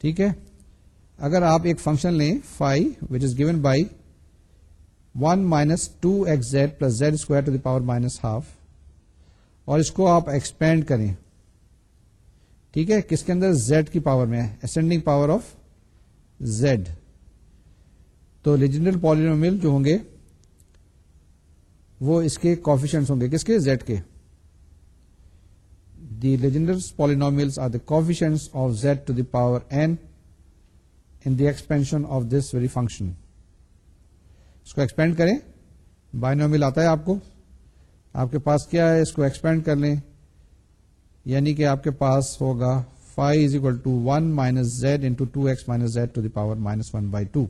ٹھیک ہے؟ اگر آپ ایک فنکشن لیں phi which is given by one minus two x z plus z square to the power minus half اور اس کو آپ ایکسپینڈ کریں۔ ٹھیک ہے؟ کس کے اندر زیڈ کی پاور میں اسینڈنگ پاور آف زیڈ تو لیجنڈل پالینومل جو ہوں گے، وہ اس کے کوفیشنٹس ہوں گے۔ کس کے؟ زیڈ کے۔ The Legendre polynomials are the coefficients of z to the power n in the expansion of this very function اس کو ایکسپینڈ کریں۔ بائنومل آتا ہے آپ کو۔ آپ کے پاس کیا ہے؟ اس کو ایکسپینڈ کر لیں۔ یعنی کہ آپ کے پاس ہوگا phi is equal to one minus z into two x minus z to the power minus one by two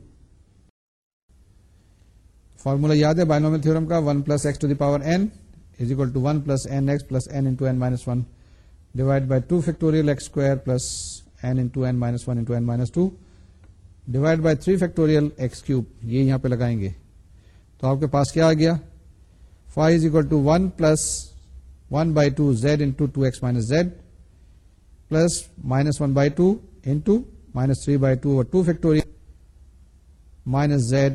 formula یاد ہے بائنومل تھورم کا one plus x to the power n is equal to one plus n x plus n into n minus one divide by two factorial x square plus n into n minus one into n minus two divide by three factorial x cube. یہ یہاں پہ لگائیں گے. تو آپ کے پاس کیا آ گیا؟ Phi is equal to one plus one by two z into two x minus z plus minus one by two into minus three by two اور two factorial minus z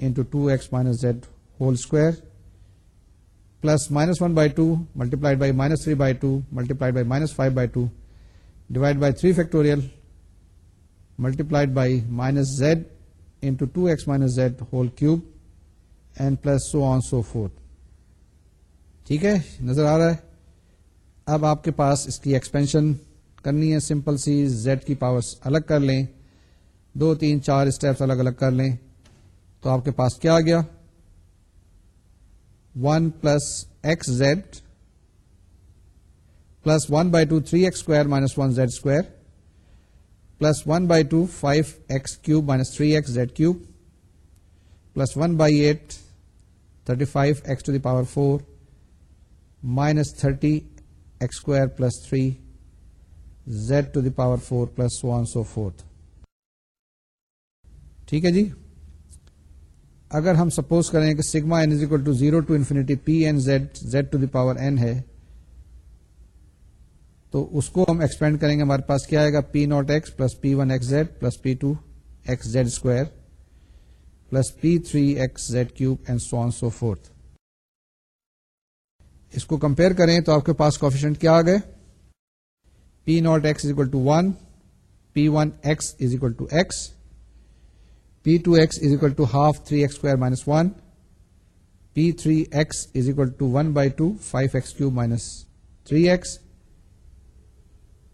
into two x minus z whole square plus minus one by two multiplied by minus three by two multiplied by minus five by two divide by three factorial multiplied by minus z into two x minus z whole cube and plus so on so forth ٹھیک ہے؟ نظر آ رہا ہے؟ اب آپ کے پاس اس کی ایکسپینشن کرنی ہے سمپل سی زیڈ کی پاور الگ کر لیں۔ دو، تین، چار اسٹیپس الگ الگ کر لیں۔ تو آپ کے پاس کیا آ گیا؟ One plus x z plus one by two three x square minus one z square plus one by two five x cube minus three x z cube plus one by eight thirty five x to the power four minus thirty x square plus three z to the power four plus one so forth ٹھیک ہے جی؟ اگر ہم سپوز کریں کہ sigma n is equal to zero to infinity P n z z to the power n ہے، تو اس کو ہم ایکسپینڈ کریں گے، ہمارے پاس کیا آئے گا؟ P naught x plus P one x z plus P two x z square plus P three x z cube and so on so forth اس کو کمپیئر کریں تو آپ کے پاس کوفیشنٹ کیا آ گئے؟ P naught x is equal to one P one x is equal to x P two x is equal to half three x square minus one P three x is equal to one by two five x cube minus three x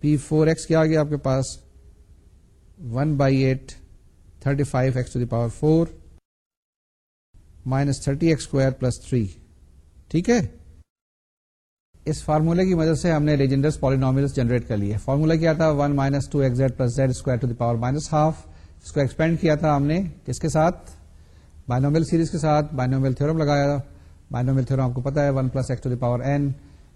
P four x کیا آ گیا آپ کے پاس one by eight thirty five x to the power four minus thirty x square plus three ٹھیک ہے اس فارمولہ کی مدد سے ہم نے لیجنڈرس پالینومیل جنریٹ کر لیے فارمولا کیا تھا one minus two x z plus z square to the power minus half اس کو ایکسپینڈ کیا تھا ہم نے کس کے ساتھ؟ بائنومیل سیریز کے ساتھ. بائنومیل تھورم لگایا بائنومیل تھورم آپ کو پتا ہے one plus x to the power n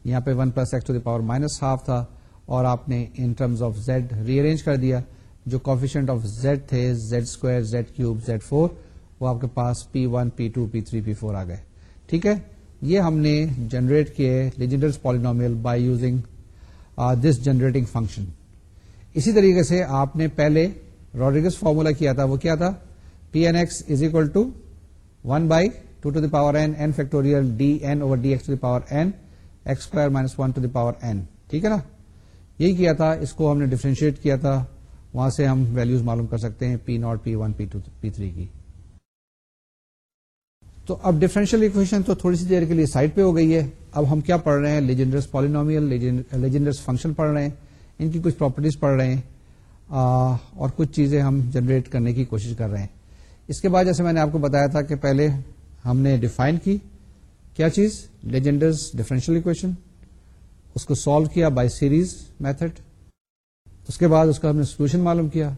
یہاں پہ one plus x to the power minus half تھا اور آپ نے in terms of z rearrange کر دیا. جو کوفیشنٹ آف زیڈ تھے z square z cube z four وہ آپ کے پاس P one P two P three P four آ گئے. ٹھیک ہے؟ یہ ہم نے جنریٹ کیے Legendre's polynomial by using this generating function اسی طریقے سے آپ نے پہلے روڈریگس فارمولا کیا تھا وہ کیا تھا P n x is equal to one by two to the power n n factorial d n over d x to the power n x square minus one to the power n ٹھیک ہے نا یہی کیا تھا اس کو ہم نے ڈیفرینشیٹ کیا تھا وہاں سے ہم ویلوز معلوم کر سکتے ہیں P naught P one P two P three کی تو اب ڈفرینشیل اکویشن تو تھوڑی سی دیر کے لیے سائڈ پہ ہو گئی ہے اب ہم کیا پڑھ رہے ہیں لیجنڈرس پالینومیل لیجنڈرس فنکشن پڑھ رہے ہیں ان کی کچھ پراپرٹیز پڑھ رہے ہیں اور کچھ چیزیں ہم جنریٹ کرنے کی کوشش کر رہے ہیں۔ اس کے بعد جیسے میں نے آپ کو بتایا تھا کہ پہلے ہم نے ڈیفائن کی، کیا چیز؟ لیجنڈرز ڈفرینشیل اکویشن اس کو سالو کیا بائی سیریز میتھڈ اس کے بعد اس کا ہم نے سولوشن معلوم کیا،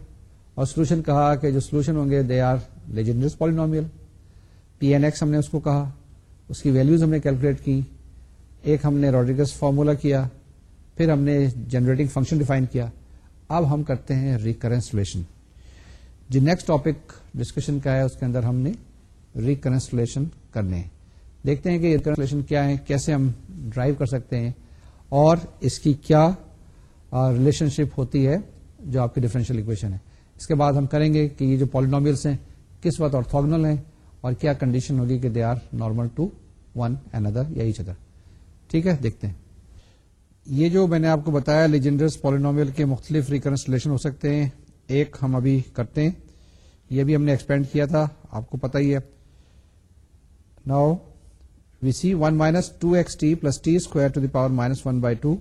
اور سولوشن کہا کہ جو سولوشن ہوں گے they are Legendre's polynomial P n x ہم نے اس کو کہا، اس کی ویلوز ہم نے کیلکولیٹ کی۔ ایک ہم نے روڈریگس فارمولا کیا، پھر ہم نے جنریٹنگ فنکشن ڈیفائن کیا۔ اب ہم کرتے ہیں ریکرنسلیشن جو نیکسٹ ٹاپک ڈسکشن کا ہے، اس کے اندر ہم نے ریکنسلیشن کرنے دیکھتے ہیں کہ ریکنسلیشن کیا ہے، کیسے ہم ڈرائیو کر سکتے ہیں اور اس کی کیا ریلیشن شپ ہوتی ہے جو آپ کی ڈفرینشیل اکویشن ہے۔ اس کے بعد ہم کریں گے کہ یہ جو پالینومیلس ہیں، کس وقت اور ہیں اور کیا کنڈیشن ہوگی کہ they are normal to one another یا ایچ ادر ٹھیک ہے، دیکھتے ہیں۔ یہ جو میں نے آپ کو بتایا لیجنڈرس پالینومیل کے مختلف ریکنسٹلیشن ہو سکتے ہیں، ایک ہم ابھی کرتے ہیں، یہ بھی ہم نے ایکسپینڈ کیا تھا، آپ کو پتا ہی ہے۔ Now we see one minus two x t plus t square to the power minus one by two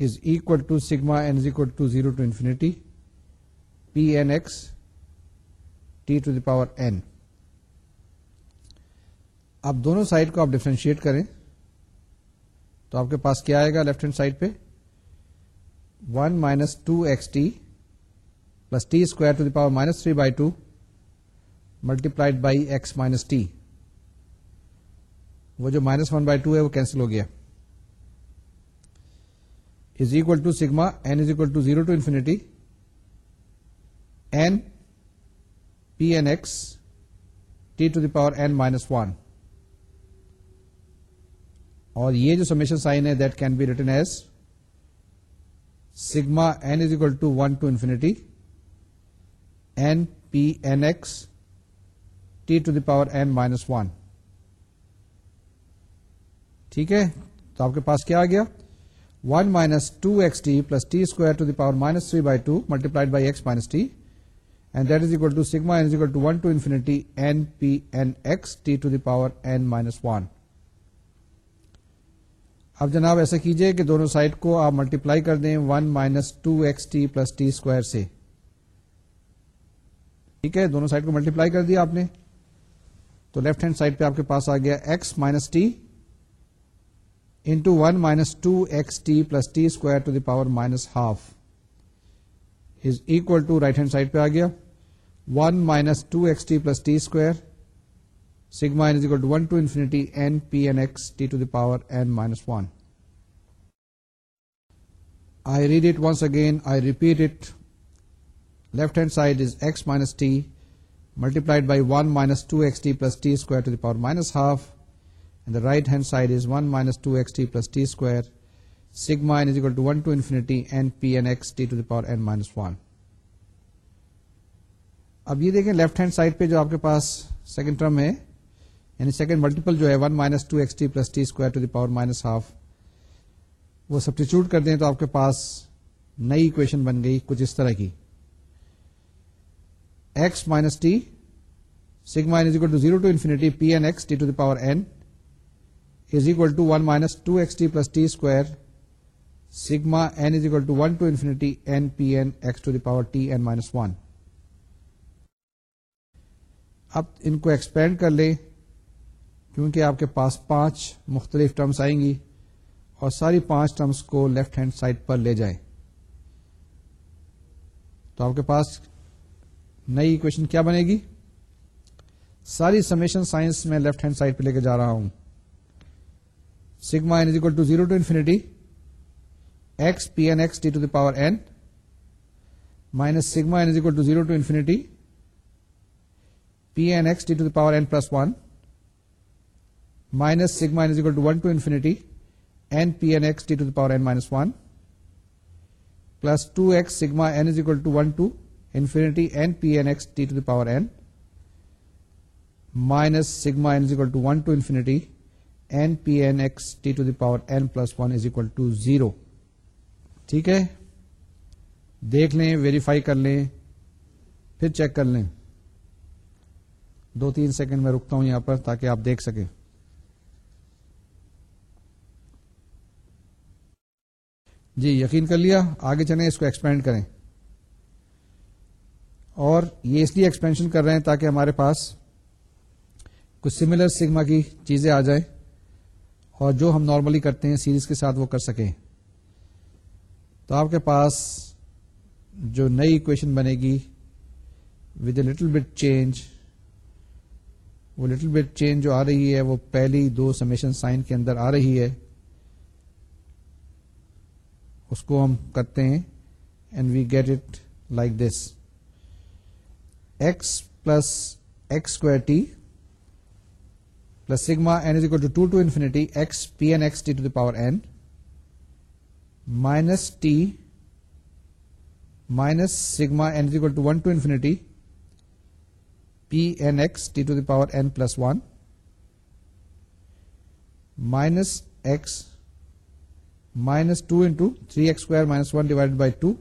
is equal to sigma n is equal to zero to infinity P n x t to the power n اب دونوں سائڈ کو آپ ڈفرینشیٹ کریں۔ تو آپ کے پاس کیا آئے گا لیفٹ ہینڈ سائڈ پہ؟ One minus two x t plus t square to the power minus three by two multiplied by x minus t وہ جو مائنس ون بائی ٹو ہے وہ کینسل ہو گیا. Is equal to sigma n is equal to zero to infinity n P n x t to the power n minus one اور یہ جو سمیشن سائن ہے that can be written as sigma n is equal to one to infinity n P n x t to the power n minus one ٹھیک ہے؟ تو آپ کے پاس کیا آ گیا؟ One minus two x t plus t square to the power minus three by two multiplied by x minus t and that is equal to sigma n is equal to one to infinity n P n x t to the power n minus one اب جناب ایسا کیجیے کہ دونوں سائڈ کو آپ ملٹیپلائی کر دیں one minus two x t plus t square سے۔ ٹھیک ہے، دونوں سائڈ کو ملٹیپلائی کر دیا آپ نے۔ تو لیفٹ ہینڈ سائڈ پہ آپ کے پاس آ گیا x minus t into one minus two x t plus t square to the power minus half. Is equal to right hand side پہ آ گیا۔ One minus two x t plus t square sigma n is equal to 1 to infinity n p n x t to the power n minus 1. I read it once again, I repeat it. Left hand side is x minus t multiplied by 1 minus 2xt plus t square to the power minus half, and the right hand side is 1 minus 2xt plus t square. Sigma n is equal to 1 to infinity n p n x t to the power n minus 1. اب یہ دیکھیں لیفٹ ہینڈ سائڈ پہ جو آپ کے پاس سیکنڈ ٹرم ہے یعنی سیکنڈ ملٹیپل جو ہے one minus two x t plus t square to the power minus half وہ سبسٹیچیوٹ کر دیں تو آپ کے پاس نئی اکویشن بن گئی کچھ اس طرح کی۔ X minus t sigma is equal to zero to infinity P n x t to the power n is equal to one minus two x t plus t square sigma n is equal to one to infinity n P n x to the power t n minus one اب ان کو ایکسپینڈ کر لیں۔ کیونکہ آپ کے پاس پانچ مختلف ٹرمز آئیں گی اور ساری پانچ ٹرمز کو لیفٹ ہینڈ سائڈ پر لے جائیں۔ تو آپ کے پاس نئی اکویشن کیا بنے گی؟ ساری سمیشن سائنس میں لیفٹ ہینڈ سائڈ پہ لے کے جا رہا ہوں۔ Sigma n is equal to zero to infinity x P n x t to the power n minus sigma n is equal to zero to infinity P n x t to the power n plus one minus sigma is equal to one to infinity n P n x t to the power n minus one plus two x sigma n is equal to one to infinity n P n x t to the power n minus sigma n is equal to one to infinity n P n x t to the power n plus one is equal to zero ٹھیک ہے؟ دیکھ لیں ویریفائی کر لیں، پھر چیک کر لیں۔ دو تین سیکنڈ میں رکتا ہوں یہاں پر تاکہ آپ دیکھ سکیں۔ جی یقین کر لیا۔ آگے چلیں، اس کو ایکسپینڈ کریں۔ اور یہ اس لیے ایکسپینشن کر رہے ہیں تاکہ ہمارے پاس کچھ سملر سگما کی چیزیں آ جائیں اور جو ہم نارملی کرتے ہیں سیریز کے ساتھ وہ کر سکیں۔ تو آپ کے پاس جو نئی اکویشن بنے گی with a little bit change وہ لٹل بٹ چینج جو آ رہی ہے، وہ پہلی دو سمیشن سائن کے اندر آ رہی ہے۔ اس کو ہم کرتے ہیں and we get it like this x plus x square t plus sigma n is equal to two to infinity x P n x t to the power n minus t minus sigma n is equal to one to infinity P n x t to the power n plus one minus x minus two into three x square minus one divide by two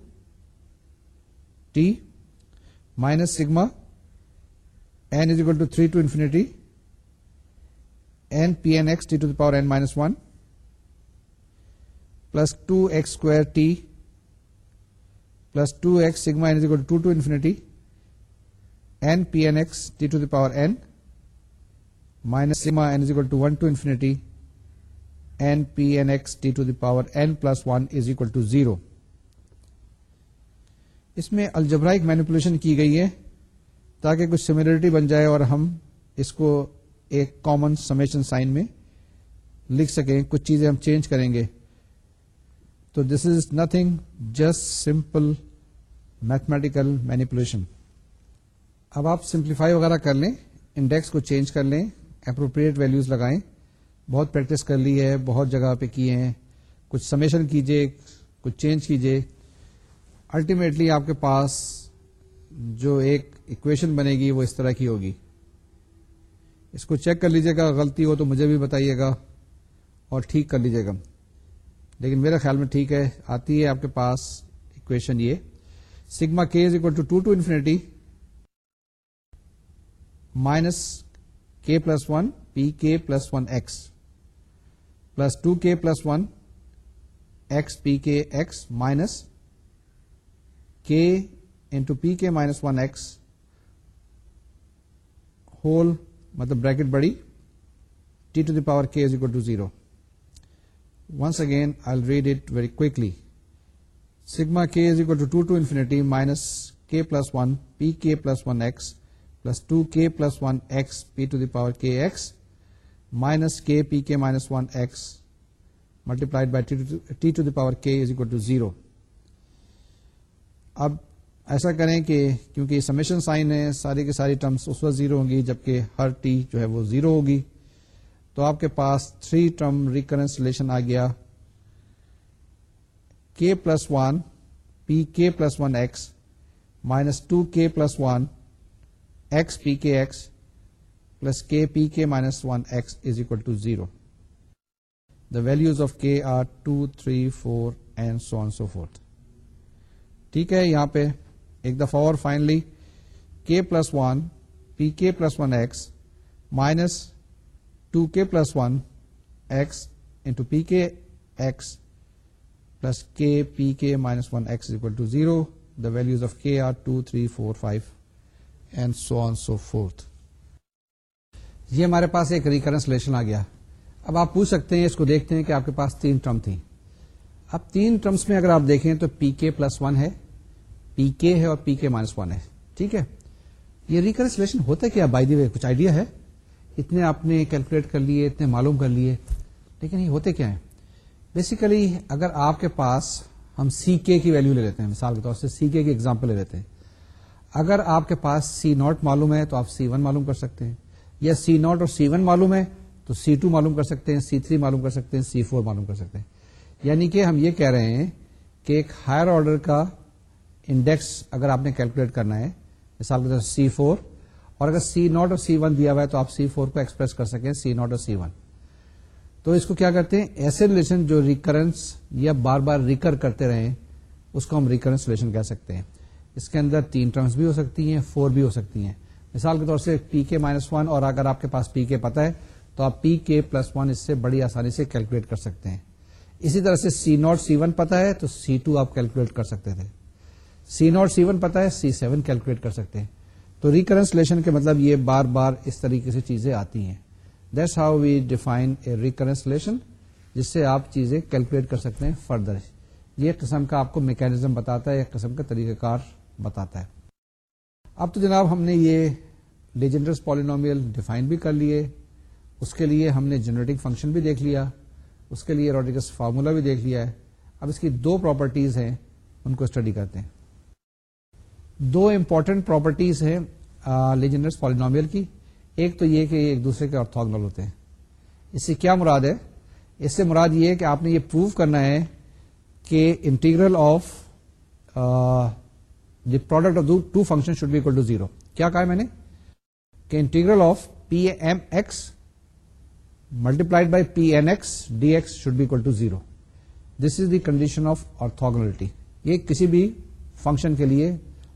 t minus sigma N is equal to three to infinity N P N x T to the power N minus one plus two x square T plus two x sigma n is equal to to infinity N P N x T to the power N minus Seema N is equal to one to infinity N P N x T to the power N plus one is equal to zero اس میں الجبرائک مینیپولیشن کی گئی ہے تاکہ کچھ سملرٹی بن جائے اور ہم اس کو ایک کامن سمیشن سائن میں لکھ سکیں، کچھ چیزیں ہم چینج کریں گے۔ تو this is nothing just simple mathematical manipulation اب آپ سمپلیفائی وغیرہ کر لیں انڈیکس کو چینج کر لیں اپروپریٹ ویلوز لگائیں۔ بہت پریکٹس کر لی ہے، بہت جگہ پہ کیے ہیں۔ کچھ سمیشن کیجیے کچھ چینج کیجیے الٹیمیٹلی آپ کے پاس جو ایک اکویشن بنے گی وہ اس طرح کی ہوگی۔ اس کو چیک کر لیجیے گا، غلطی ہو تو مجھے بھی بتائیے گا اور ٹھیک کر لیجیے گا۔ لیکن میرے خیال میں ٹھیک ہے، آتی ہے آپ کے پاس اکویشن یہ۔ Sigma k is equal to two to infinity minus k plus one P k plus one x plus two k plus one x P k x minus k into P k minus one x whole مطلب بریکٹ بڑی t to the power k is equal to zero once again I read it very quickly sigma k is equal to two to infinity minus k plus one P k plus one x plus two k plus one x P to the power k x minus k P k minus one x multiplied by t to the power k is equal to zero اب ایسا کریں کہ کیونکہ سمیشن سائن ہے، ساری کی ساری ٹرمس اس وقت زیرو ہوں گی جبکہ ہر ٹی جو ہے وہ زیرو ہوگی۔ تو آپ کے پاس تھری ٹرم ریکرنس ریلیشن آ گیا۔ K plus one P k plus one x minus two k plus one x P k x plus kp k minus 1x is equal to 0. The values of k are 2, 3, 4 and so on so forth. ٹھیک ہے یہاں پہ ایک دفعہ اور فائنلی کے plus one P k plus one x minus two k plus one x into P k x plus k P k minus one x equal to zero the values of k are two three four five and so on so forth یہ ہمارے پاس ایک ریکرنس ریلیشن آ گیا۔ اب آپ پوچھ سکتے ہیں، اس کو دیکھتے ہیں کہ آپ کے پاس تین ٹرم تھی اب تین ٹرمس میں اگر آپ دیکھیں تو پی کے پلس ون ہے۔ پی کے ہے اور پی کے مائنس ون ہے۔ ٹھیک ہے؟ یہ ریکرنس ریلیشن ہوتا کیا؟ بائی دی وے کچھ آئیڈیا ہے؟ اتنے آپ نے کیلکولیٹ کر لیے، اتنے معلوم کر لیے۔ لیکن یہ ہوتے کیا ہیں؟ بیسیکلی اگر آپ کے پاس ہم سی کے کی ویلو لے لیتے ہیں، مثال کے طور سے سی کے کی ایگزامپل لے لیتے ہیں۔ اگر آپ کے پاس سی ناٹ معلوم ہے تو آپ سی ون معلوم کر سکتے ہیں۔ یا سی ناٹ اور سی ون معلوم ہے تو سی ٹو معلوم کر سکتے ہیں، سی تھری معلوم کر سکتے ہیں، سی فور معلوم کر سکتے ہیں۔ یعنی کہ ہم یہ کہہ رہے ہیں کہ ایک ہائر آرڈر کا انڈیکس اگر آپ نے کیلکولیٹ کرنا ہے، مثال کے طور سی فور، اور اگر سی ناٹ اور سی ون دیا ہوا ہے تو آپ سی فور کو ایکسپریس کر سکیں، سی ناٹ اور سی ون۔ تو اس کو کیا کرتے ہیں؟ ایسے ریلیشن جو ریکرنس یا بار بار ریکر کرتے رہے اس کو ہم ریکرنس ریلیشن کہہ سکتے ہیں۔ اس کے اندر تین ٹرمس بھی ہو سکتی ہیں، فور بھی ہو سکتی ہیں۔ مثال کے طور سے پی کے مائنس ون اور اگر آپ کے پاس پی کے پتا ہے، تو آپ پی کے پلس ون اس سے بڑی آسانی سے کیلکولیٹ کر سکتے ہیں۔ اسی طرح سے سی ناٹ سی ون پتا ہے، تو سی ٹو آپ کیلکولیٹ کر سکتے تھے۔ سی ناٹ سی ون پتا ہے سی سیون کیلکولیٹ کر سکتے ہیں۔ تو ریکرنس ریلیشن کے مطلب یہ بار بار اس طریقے سے چیزیں آتی ہیں۔ That's how we define a recurrence relation جس سے آپ چیزیں کیلکولیٹ کر سکتے ہیں فردر یہ قسم کا آپ کو میکینزم بتاتا ہے ایک قسم کا طریقہ کار بتاتا ہے۔ اب تو جناب ہم نے یہ لیجنڈرس پالینومیل ڈیفائن بھی کر لیے، اس کے لیے ہم نے جنریٹنگ فنکشن بھی دیکھ لیا، اس کے لیے روڈیکس فارمولا بھی دیکھ لیا ہے۔ اب اس کی دو پراپرٹیز ہیں، ان کو اسٹڈی کرتے ہیں۔ دو امپورٹنٹ پراپرٹیز ہیں لیجنڈرس پالینومیل کی۔ ایک تو یہ کہ ایک دوسرے کے آرتھوگنل ہوتے ہیں۔ اس سے کیا مراد ہے؟ اس سے مراد یہ ہے کہ آپ نے یہ پروو کرنا ہے کہ integral of the product of two function should be equal to zero کیا کہا ہے میں نے کہ integral of P m x multiplied by P n x d x should be equal to zero this is the condition of orthogonality یہ کسی بھی فنکشن کے لیے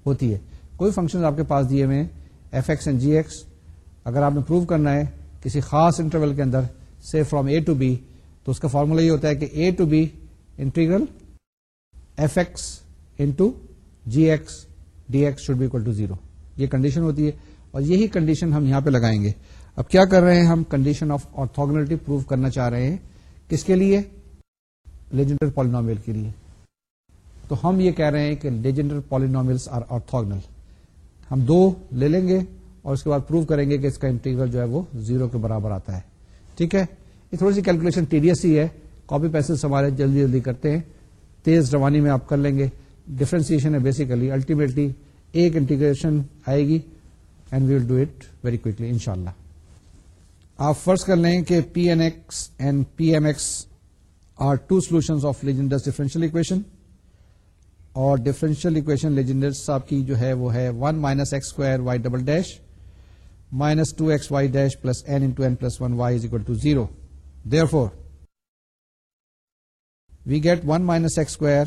ہوتی ہے کوئی فنکشن آپ کے پاس دیے ہوئے f x and g x اگر آپ نے پروو کرنا ہے کسی خاص انٹرول کے اندر سے فرام اے ٹو بی تو اس کا فارمولا یہ ہوتا ہے کہ a to b integral f x into g x, d x should be equal to zero یہ کنڈیشن ہوتی ہے اور یہی کنڈیشن ہم یہاں پہ لگائیں گے۔ اب کیا کر رہے ہیں ہم؟ کنڈیشن آف آرتھوگنلٹی پروو کرنا چاہ رہے ہیں۔ کس کے لیے؟ لیجنڈر پالینومیل کے لیے۔ تو ہم یہ کہہ رہے ہیں کہ لیجنڈر پالینومیلس آر آرتھوگنل ہم دو لے لیں گے اور اس کے بعد پروو کریں گے کہ اس کا انٹیگرل جو ہے وہ زیرو کے برابر آتا ہے۔ ٹھیک ہے؟ یہ تھوڑی سی کیلکولیشن ٹیڈیس ہی ہے۔ کاپی پیسے ہمارے جلدی جلدی کرتے ہیں۔ تیز روانی میں آپ کر لیں گے۔ ڈفرینسیشن ہے بیسیکلی الٹیمیٹلی ایک انٹیگریشن آئے گی and we will do it very quickly ان شاء اللہ آپ فرض کر لیں کہ P n x and P m x are two solution of Legendre differential equation اور ڈفرینشیل اکویشن لیجنڈر صاحب کی جو ہے وہ ہے one minus x square y double dash minus two x y dash plus n into n plus one y is equal to zero therefore we get one minus x square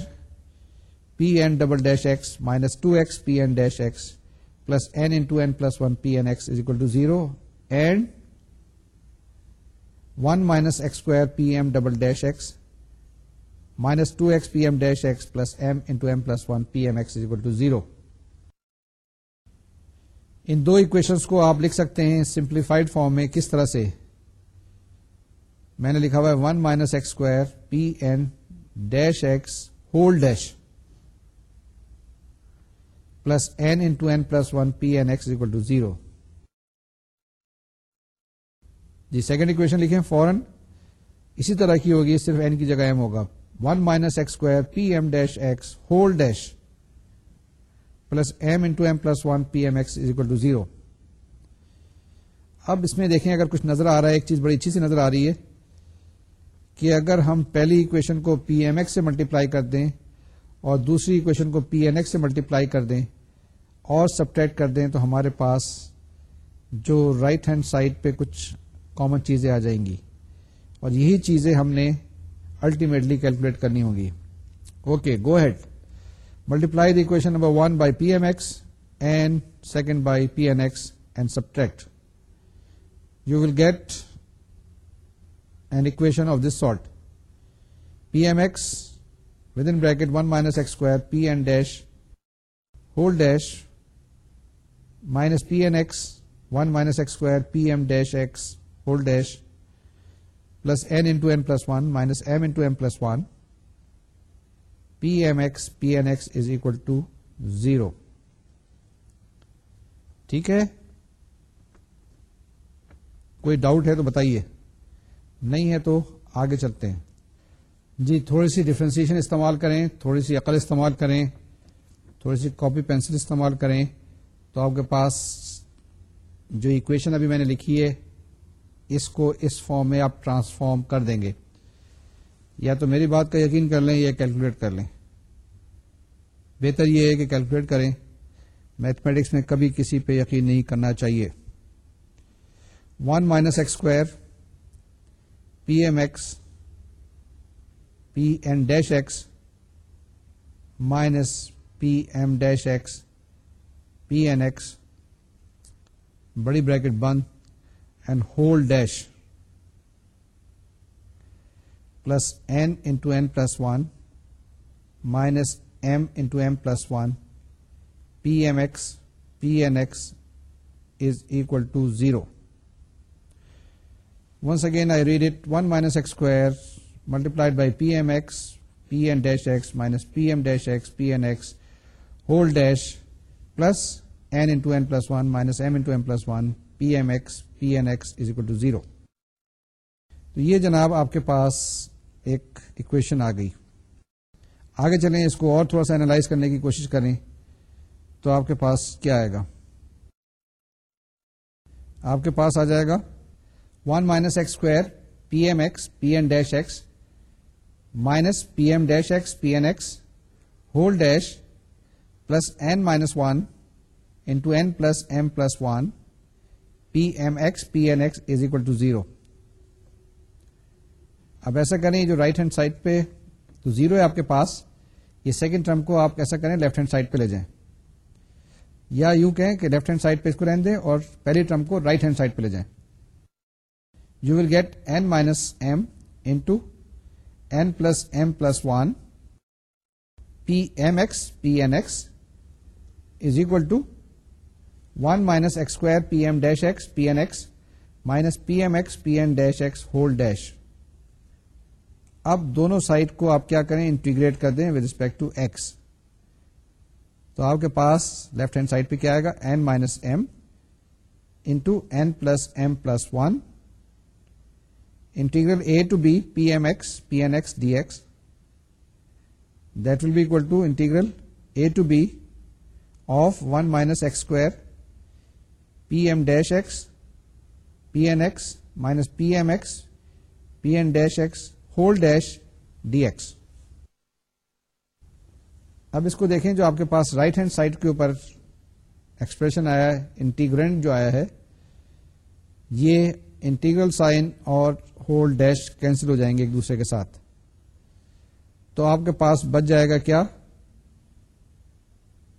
P n double dash x minus two x P n dash x plus n into n plus one P n x is equal to zero and one minus x square P m double dash x minus two x P m dash x plus m into m plus one P m x equal to zero ان دو اکویشنس کو آپ لکھ سکتے ہیں سمپلیفائڈ فارم میں کس طرح سے؟ میں نے لکھا ہوا ہے one minus X square P N dash X whole dash plus N into N plus one P N X equal to zero G second equation لکھیں فورن اسی طرح کی ہوگی، صرف این کی جگہ ایم ہوگا۔ One minus X square P M dash X whole dash plus M into M plus one P M X is equal to zero اب اس میں دیکھیں، اگر کچھ نظر آ رہا ہے، ایک چیز بڑی اچھی سی نظر آ رہی ہے کہ اگر ہم پہلی اکویشن کو پی ایم ایکس سے ملٹیپلائی کر دیں اور دوسری اکویشن کو پی این ایکس سے ملٹیپلائی کر دیں اور سبٹریٹ کر دیں تو ہمارے پاس جو رائٹ ہینڈ سائڈ پہ کچھ کامن چیزیں آ جائیں گی۔ اور یہی چیزیں ہم نے الٹیمیٹلی کیلکولیٹ کرنی ہوگی okay go ahead multiply the equation number one by P M X and second by Pnx and subtract, you will get an equation of this sort. Pmx within bracket 1 minus P N X one minus X square P M dash X whole dash plus N into N plus one minus M into M plus one P M X P N X is equal to zero ٹھیک ہے کوئی ڈاؤٹ ہے تو بتائیے نہیں ہے تو آگے چلتے ہیں جی تھوڑی سی ڈیفرینسیشن استعمال کریں تھوڑی سی عقل استعمال کریں تھوڑی سی کاپی پینسل استعمال کریں تو آپ کے پاس جو اکویشن ابھی میں نے لکھی ہے، اس کو اس فارم میں آپ ٹرانسفارم کر دیں گے۔ یا تو میری بات کا یقین کر لیں یا کیلکولیٹ کر لیں۔ بہتر یہ ہے کہ کیلکولیٹ کریں۔ میتھمیٹکس میں کبھی کسی پہ یقین نہیں کرنا چاہیے۔ One minus X square P M X P N dash X minus P M dash X P N X بڑی bracket been and whole dash plus N into N plus one minus M into M plus one P M X P N X is equal to zero once again I read it one minus X square multiplied by P M X P N dash X minus P M dash X P N X whole dash plus N into N plus one minus M into M plus one P M X P N X is equal to zero تو یہ جناب آپ کے پاس ایک اکویشن آ گئی. آگے چلیں، اس کو اور تھوڑا سا اینالائز کرنے کی کوشش کریں تو آپ کے پاس کیا آئے گا؟ آپ کے پاس آ جائے گا one minus X square P M X P N dash X minus P M dash X P N X whole dash plus N minus one into N plus M plus one P M X P N X is equal to zero اب ایسا کریں جو رائٹ ہینڈ سائڈ پہ تو زیرو ہے آپ کے پاس، یہ سیکنڈ ٹرم کو آپ ایسا کریں لیفٹ ہینڈ سائڈ پہ لے جائیں۔ یا یوں کہیں کہ لیفٹ ہینڈ سائڈ پہ اس کو رہنے دیں اور پہلی ٹرم کو رائٹ ہینڈ سائڈ پہ لے جائیں۔ You will get N minus M into N plus M plus one P M X P N X is equal to one minus X square P M dash X P N X minus P M X P N dash X whole dash اب دونوں سائڈ کو آپ کیا کریں انٹیگریٹ کر دیں ود ریسپیکٹ ٹو ایکس تو آپ کے پاس لیفٹ ہینڈ سائڈ پہ کیا آئے گا؟ N minus M into N plus M plus one integral A to B P M X P N X D X that will be equal to integral A to B of one minus X square P M dash X P N X minus P M X P N dash X whole dash D X اب اس کو دیکھیں جو آپ کے پاس رائٹ ہینڈ سائڈ کے اوپر ایکسپریشن آیا ہے انٹیگرینٹ جو آیا ہے، یہ انٹیگرل سائن اور ہول ڈیش کینسل ہو جائیں گے ایک دوسرے کے ساتھ۔ تو آپ کے پاس بچ جائے گا کیا؟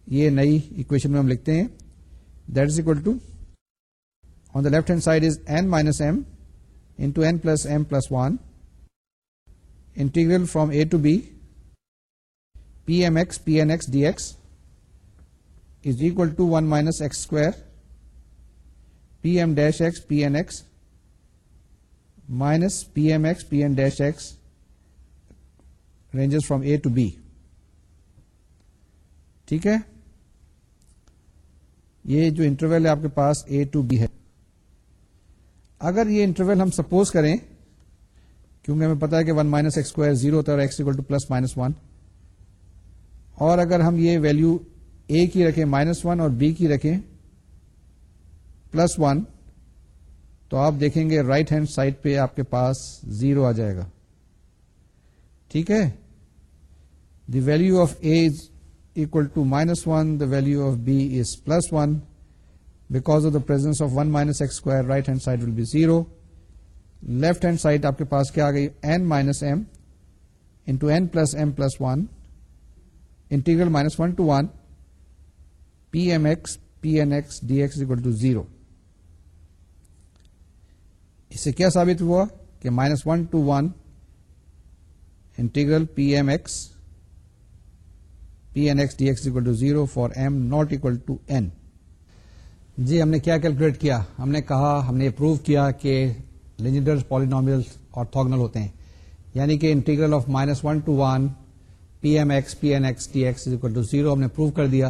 یہ نئی اکویشن میں ہم لکھتے ہیں۔ That is equal to on the left hand side is N minus M into N plus M plus one integral from A to B P M X P N X D X is equal to one minus X square P M dash X P N X minus P M X P N dash X ranges from A to B ٹھیک ہے؟ یہ جو انٹرول ہے آپ کے پاس اے ٹو بی ہے۔ اگر یہ انٹرول ہم سپوز کریں، کیونکہ ہمیں پتا ہے کہ one minus X square zero ہوتا ہے اور X equal to plus minus one. اور اگر ہم یہ ویلو اے کی رکھیں، مائنس ون اور بی کی رکھیں، پلس ون، تو آپ دیکھیں گے رائٹ ہینڈ سائڈ پہ آپ کے پاس زیرو آ جائے گا۔ ٹھیک ہے؟ The value of A is equal to minus one the value of B is plus one. Because of the presence of one minus X square right hand side will be zero left hand side آپ کے پاس کیا آ گئی N minus M into N plus M plus one integral minus one to one P M X P N X D X equal to zero اس سے کیا ثابت ہوا کہ minus one to one integral P M X P N X D X equal to zero for M not equal to N جی ہم نے کیا کیلکولیٹ کیا؟ ہم نے کہا، ہم نے پروو کیا کہ لیجنڈر پالینومیل اور تھوگنل ہوتے ہیں۔ یعنی کہ integral of minus one to one, P M X, P N X D X equal to zero, ہم نے پروو کر دیا۔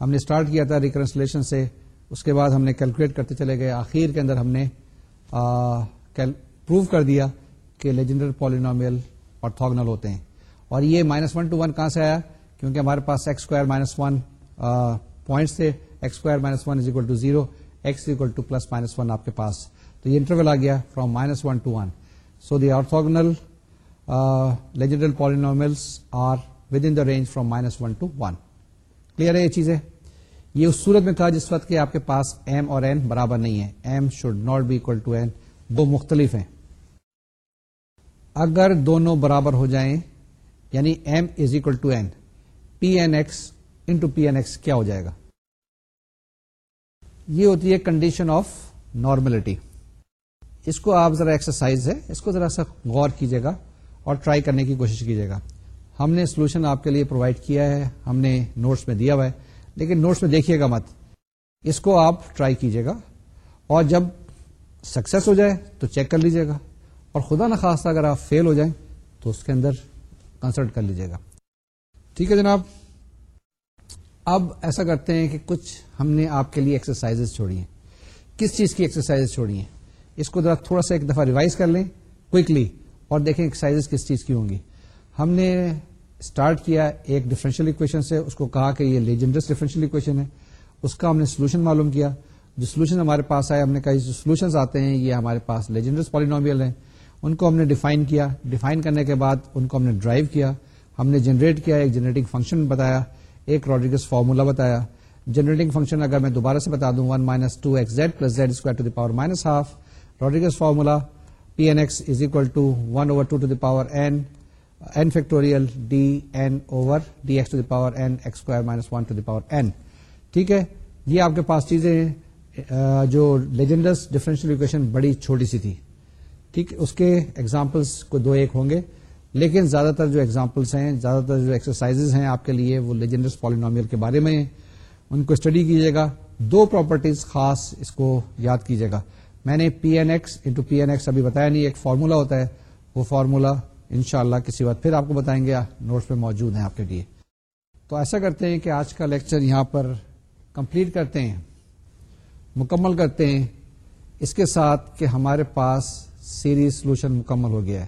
ہم نے اسٹارٹ کیا تھا ریکنسلیشن سے۔ اس کے بعد ہم نے کیلکولیٹ کرتے چلے گئے۔ آخر کے اندر ہم نے پروو کر دیا کہ لیجنڈر پالینومیل آرتھوگنل ہوتے ہیں۔ اور یہ مائنس ون ٹو ون کہاں سے آیا؟ کیونکہ ہمارے پاس X square minus one points تھے۔ X square minus one is equal to zero X equal to plus minus one آپ کے پاس تو یہ انٹرول آ گیا from minus one to one so the orthogonal Legendre polynomials are within the range from minus one to one clear ہے یہ چیزیں یہ اس صورت میں تھا جس وقت کہ آپ کے پاس ایم اور این برابر نہیں ہے M should not be equal to N دو مختلف ہیں اگر دونوں برابر ہو جائیں یعنی M is equal to N P N X into P N X کیا ہو جائے گا یہ ہوتی ہے کنڈیشن آف نارملٹی اس کو آپ ذرا ایکسرسائز ہے، اس کو ذرا سا غور کیجیے گا اور ٹرائی کرنے کی کوشش کیجیے گا۔ ہم نے سولوشن آپ کے لیے پرووائڈ کیا ہے، ہم نے نوٹس میں دیا ہوا ہے، لیکن نوٹس میں دیکھیے گا مت۔ اس کو آپ ٹرائی کیجیے گا اور جب سکسیس ہو جائے تو چیک کر لیجیے گا۔ اور خدا نخواستہ اگر آپ فیل ہو جائیں تو اس کے اندر کنسلٹ کر لیجیے گا۔ ٹھیک ہے جناب۔ اب ایسا کرتے ہیں کہ کچھ ہم نے آپ کے لیے ایکسرسائز چھوڑی ہیں۔ کس چیز کی ایکسرسائز چھوڑی ہیں؟ اس کو ذرا تھوڑا سا ایک دفعہ ریوائز کر لیں کوئکلی اور دیکھیں ایکسرسائز کس چیز کی ہوں گی۔ ہم نے اسٹارٹ کیا ایک ڈفرینشیل اکویشن سے، اس کو کہا کہ یہ لیجنڈس ڈفرینشیل اکویشن ہے۔ اس کا ہم نے سولوشن معلوم کیا۔ جو سولوشن ہمارے پاس آئے، ہم نے کہا جو سولوشن آتے ہیں، یہ ہمارے پاس لیجنڈس پالینومیل ہیں۔ ان کو ہم نے ڈیفائن کیا۔ ڈیفائن کرنے کے بعد ان کو ہم نے ڈرائیو کیا۔ ہم نے جنریٹ کیا، ایک جنریٹنگ فنکشن بتایا، ایک روڈریگس فارمولا بتایا۔ جنریٹنگ فنکشن اگر میں دوبارہ سے بتا دوں one minus two X Z plus Z square to the power minus half Rodrigues formula P N X is equal to one over two to the power N N factorial D N over D X to the power N X square minus one to the power N ٹھیک ہے؟ یہ آپ کے پاس چیزیں ہیں جو لیجنڈس ڈفرینشیل اکویشن بڑی چھوٹی سی تھی۔ ٹھیک، اس کے ایگزامپلس کو دو ایک ہوں گے۔ لیکن زیادہ تر جو ایگزامپلس ہیں، زیادہ تر جو ایکسرسائز ہیں آپ کے لیے، وہ لیجنڈس پالینومیل کے بارے میں ہیں۔ ان کو اسٹڈی کیجیے گا۔ دو پراپرٹیز خاص اس کو یاد کیجیے گا۔ میں نے P N X into P N X ابھی بتایا نہیں، ایک فارمولا ہوتا ہے۔ وہ فارمولا ان شاء اللہ کسی وقت پھر آپ کو بتائیں گے۔ نوٹس پہ موجود ہیں آپ کے لیے۔ تو ایسا کرتے ہیں کہ آج کا لیکچر یہاں پر کمپلیٹ کرتے ہیں۔ مکمل کرتے ہیں۔ اس کے ساتھ کہ ہمارے پاس سیریز سولوشن مکمل ہو گیا ہے۔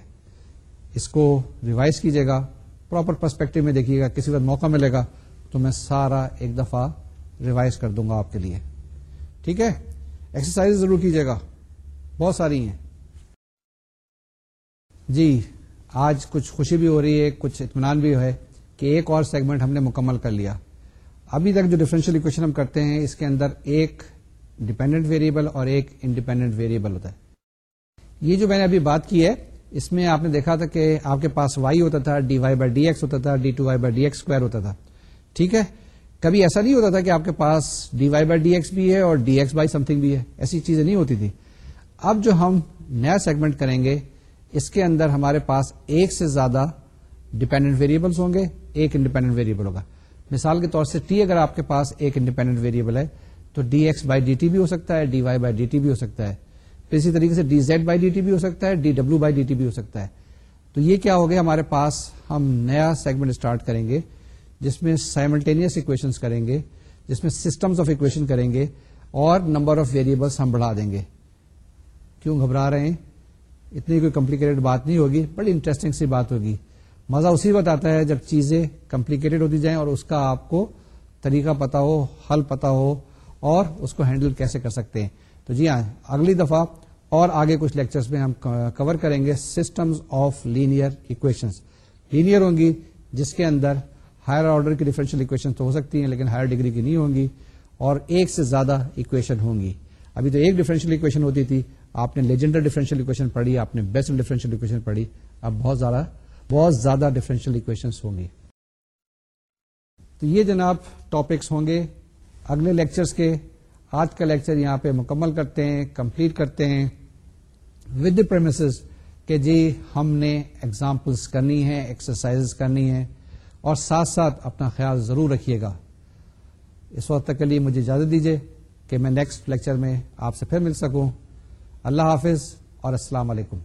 اس کو ریوائز کیجیے گا۔ پراپر پرسپیکٹو میں دیکھیے گا۔ کسی وقت موقع ملے گا تو میں سارا ایک دفعہ ریوائز کر دوں گا آپ کے لیے۔ ٹھیک ہے؟ ایکسرسائز ضرور کیجیے گا۔ بہت ساری ہیں۔ جی آج کچھ خوشی بھی ہو رہی ہے، کچھ اطمینان بھی ہے کہ ایک اور سیگمنٹ ہم نے مکمل کر لیا۔ ابھی تک جو ڈفرینشیل اکویشن ہم کرتے ہیں، اس کے اندر ایک ڈیپینڈنٹ ویریبل اور ایک انڈیپینڈنٹ ویریبل ہوتا ہے۔ یہ جو میں نے ابھی بات کی ہے، اس میں آپ نے دیکھا تھا کہ آپ کے پاس وائی ہوتا تھا D Y by D X ہوتا تھا D two Y by D X square ہوتا تھا۔ ٹھیک ہے؟ کبھی ایسا نہیں ہوتا تھا کہ آپ کے پاس D Y by D X بھی ہے اور D x by something بھی ہے، ایسی چیزیں نہیں ہوتی تھی۔ اب جو ہم نیا سیگمنٹ کریں گے، اس کے اندر ہمارے پاس ایک سے زیادہ ڈیپینڈنٹ ویریبلس ہوں گے، ایک انڈیپینڈنٹ ویریبل ہوگا۔ مثال کے طور سے ٹی اگر آپ کے پاس ایک انڈیپینڈنٹ ویریبل ہے، تو D X by D T بھی ہو سکتا ہے، D Y by D T بھی ہو سکتا ہے۔ پھر اسی طریقے سے D Z by D T بھی ہو سکتا ہے، D W by D T بھی ہو سکتا ہے۔ تو یہ کیا ہو گیا، ہمارے پاس ہم نیا سیگمنٹ اسٹارٹ کریں گے۔ جس میں سائملٹینئس اکویشن کریں گے، جس میں سسٹمس آف اکویشن کریں گے اور نمبر آف ویریبلس ہم بڑھا دیں گے۔ کیوں گھبرا رہے ہیں؟ اتنی کوئی کمپلیکیٹڈ بات نہیں ہوگی، بڑی انٹرسٹنگ سی بات ہوگی۔ مزہ اسی وقت آتا ہے جب چیزیں کمپلیکیٹڈ ہوتی جائیں اور اس کا آپ کو طریقہ پتا ہو، حل پتا ہو اور اس کو ہینڈل کیسے کر سکتے ہیں۔ تو جی ہاں اگلی دفعہ اور آگے کچھ لیکچرز میں ہم کور کریں گے systems of linear equations linear ہوں گی جس کے اندر ہائر آرڈر کی ڈیفرنشیل اکویشن تو ہو سکتی ہیں، لیکن ہائر ڈگری کی نہیں ہوں گی اور ایک سے زیادہ اکویشن ہوں گی۔ ابھی تو ایک ڈیفرنشیل اکویشن ہوتی تھی، آپ نے لیجنڈر ڈیفرنشیل اکویشن پڑھی، آپ نے بیسٹ ڈیفرنشیل اکویشن پڑھی، اب بہت زیادہ بہت زیادہ ڈفرینشیل اکویشن ہوں گی۔ تو یہ جناب ٹاپکس ہوں گے۔ اگلے لیکچرز کے، آج کا لیکچر یہاں پہ مکمل کرتے ہیں کمپلیٹ کرتے ہیں۔ ود دا کہ جی ہم نے ایگزامپلس کرنی ہے ایکسرسائز کرنی ہے اور ساتھ ساتھ اپنا خیال ضرور رکھیے گا۔ اس وقت تک کے لیے مجھے اجازت دیجیے کہ میں نیکسٹ لیکچر میں آپ سے پھر مل سکوں۔ اللہ حافظ اور السلام علیکم۔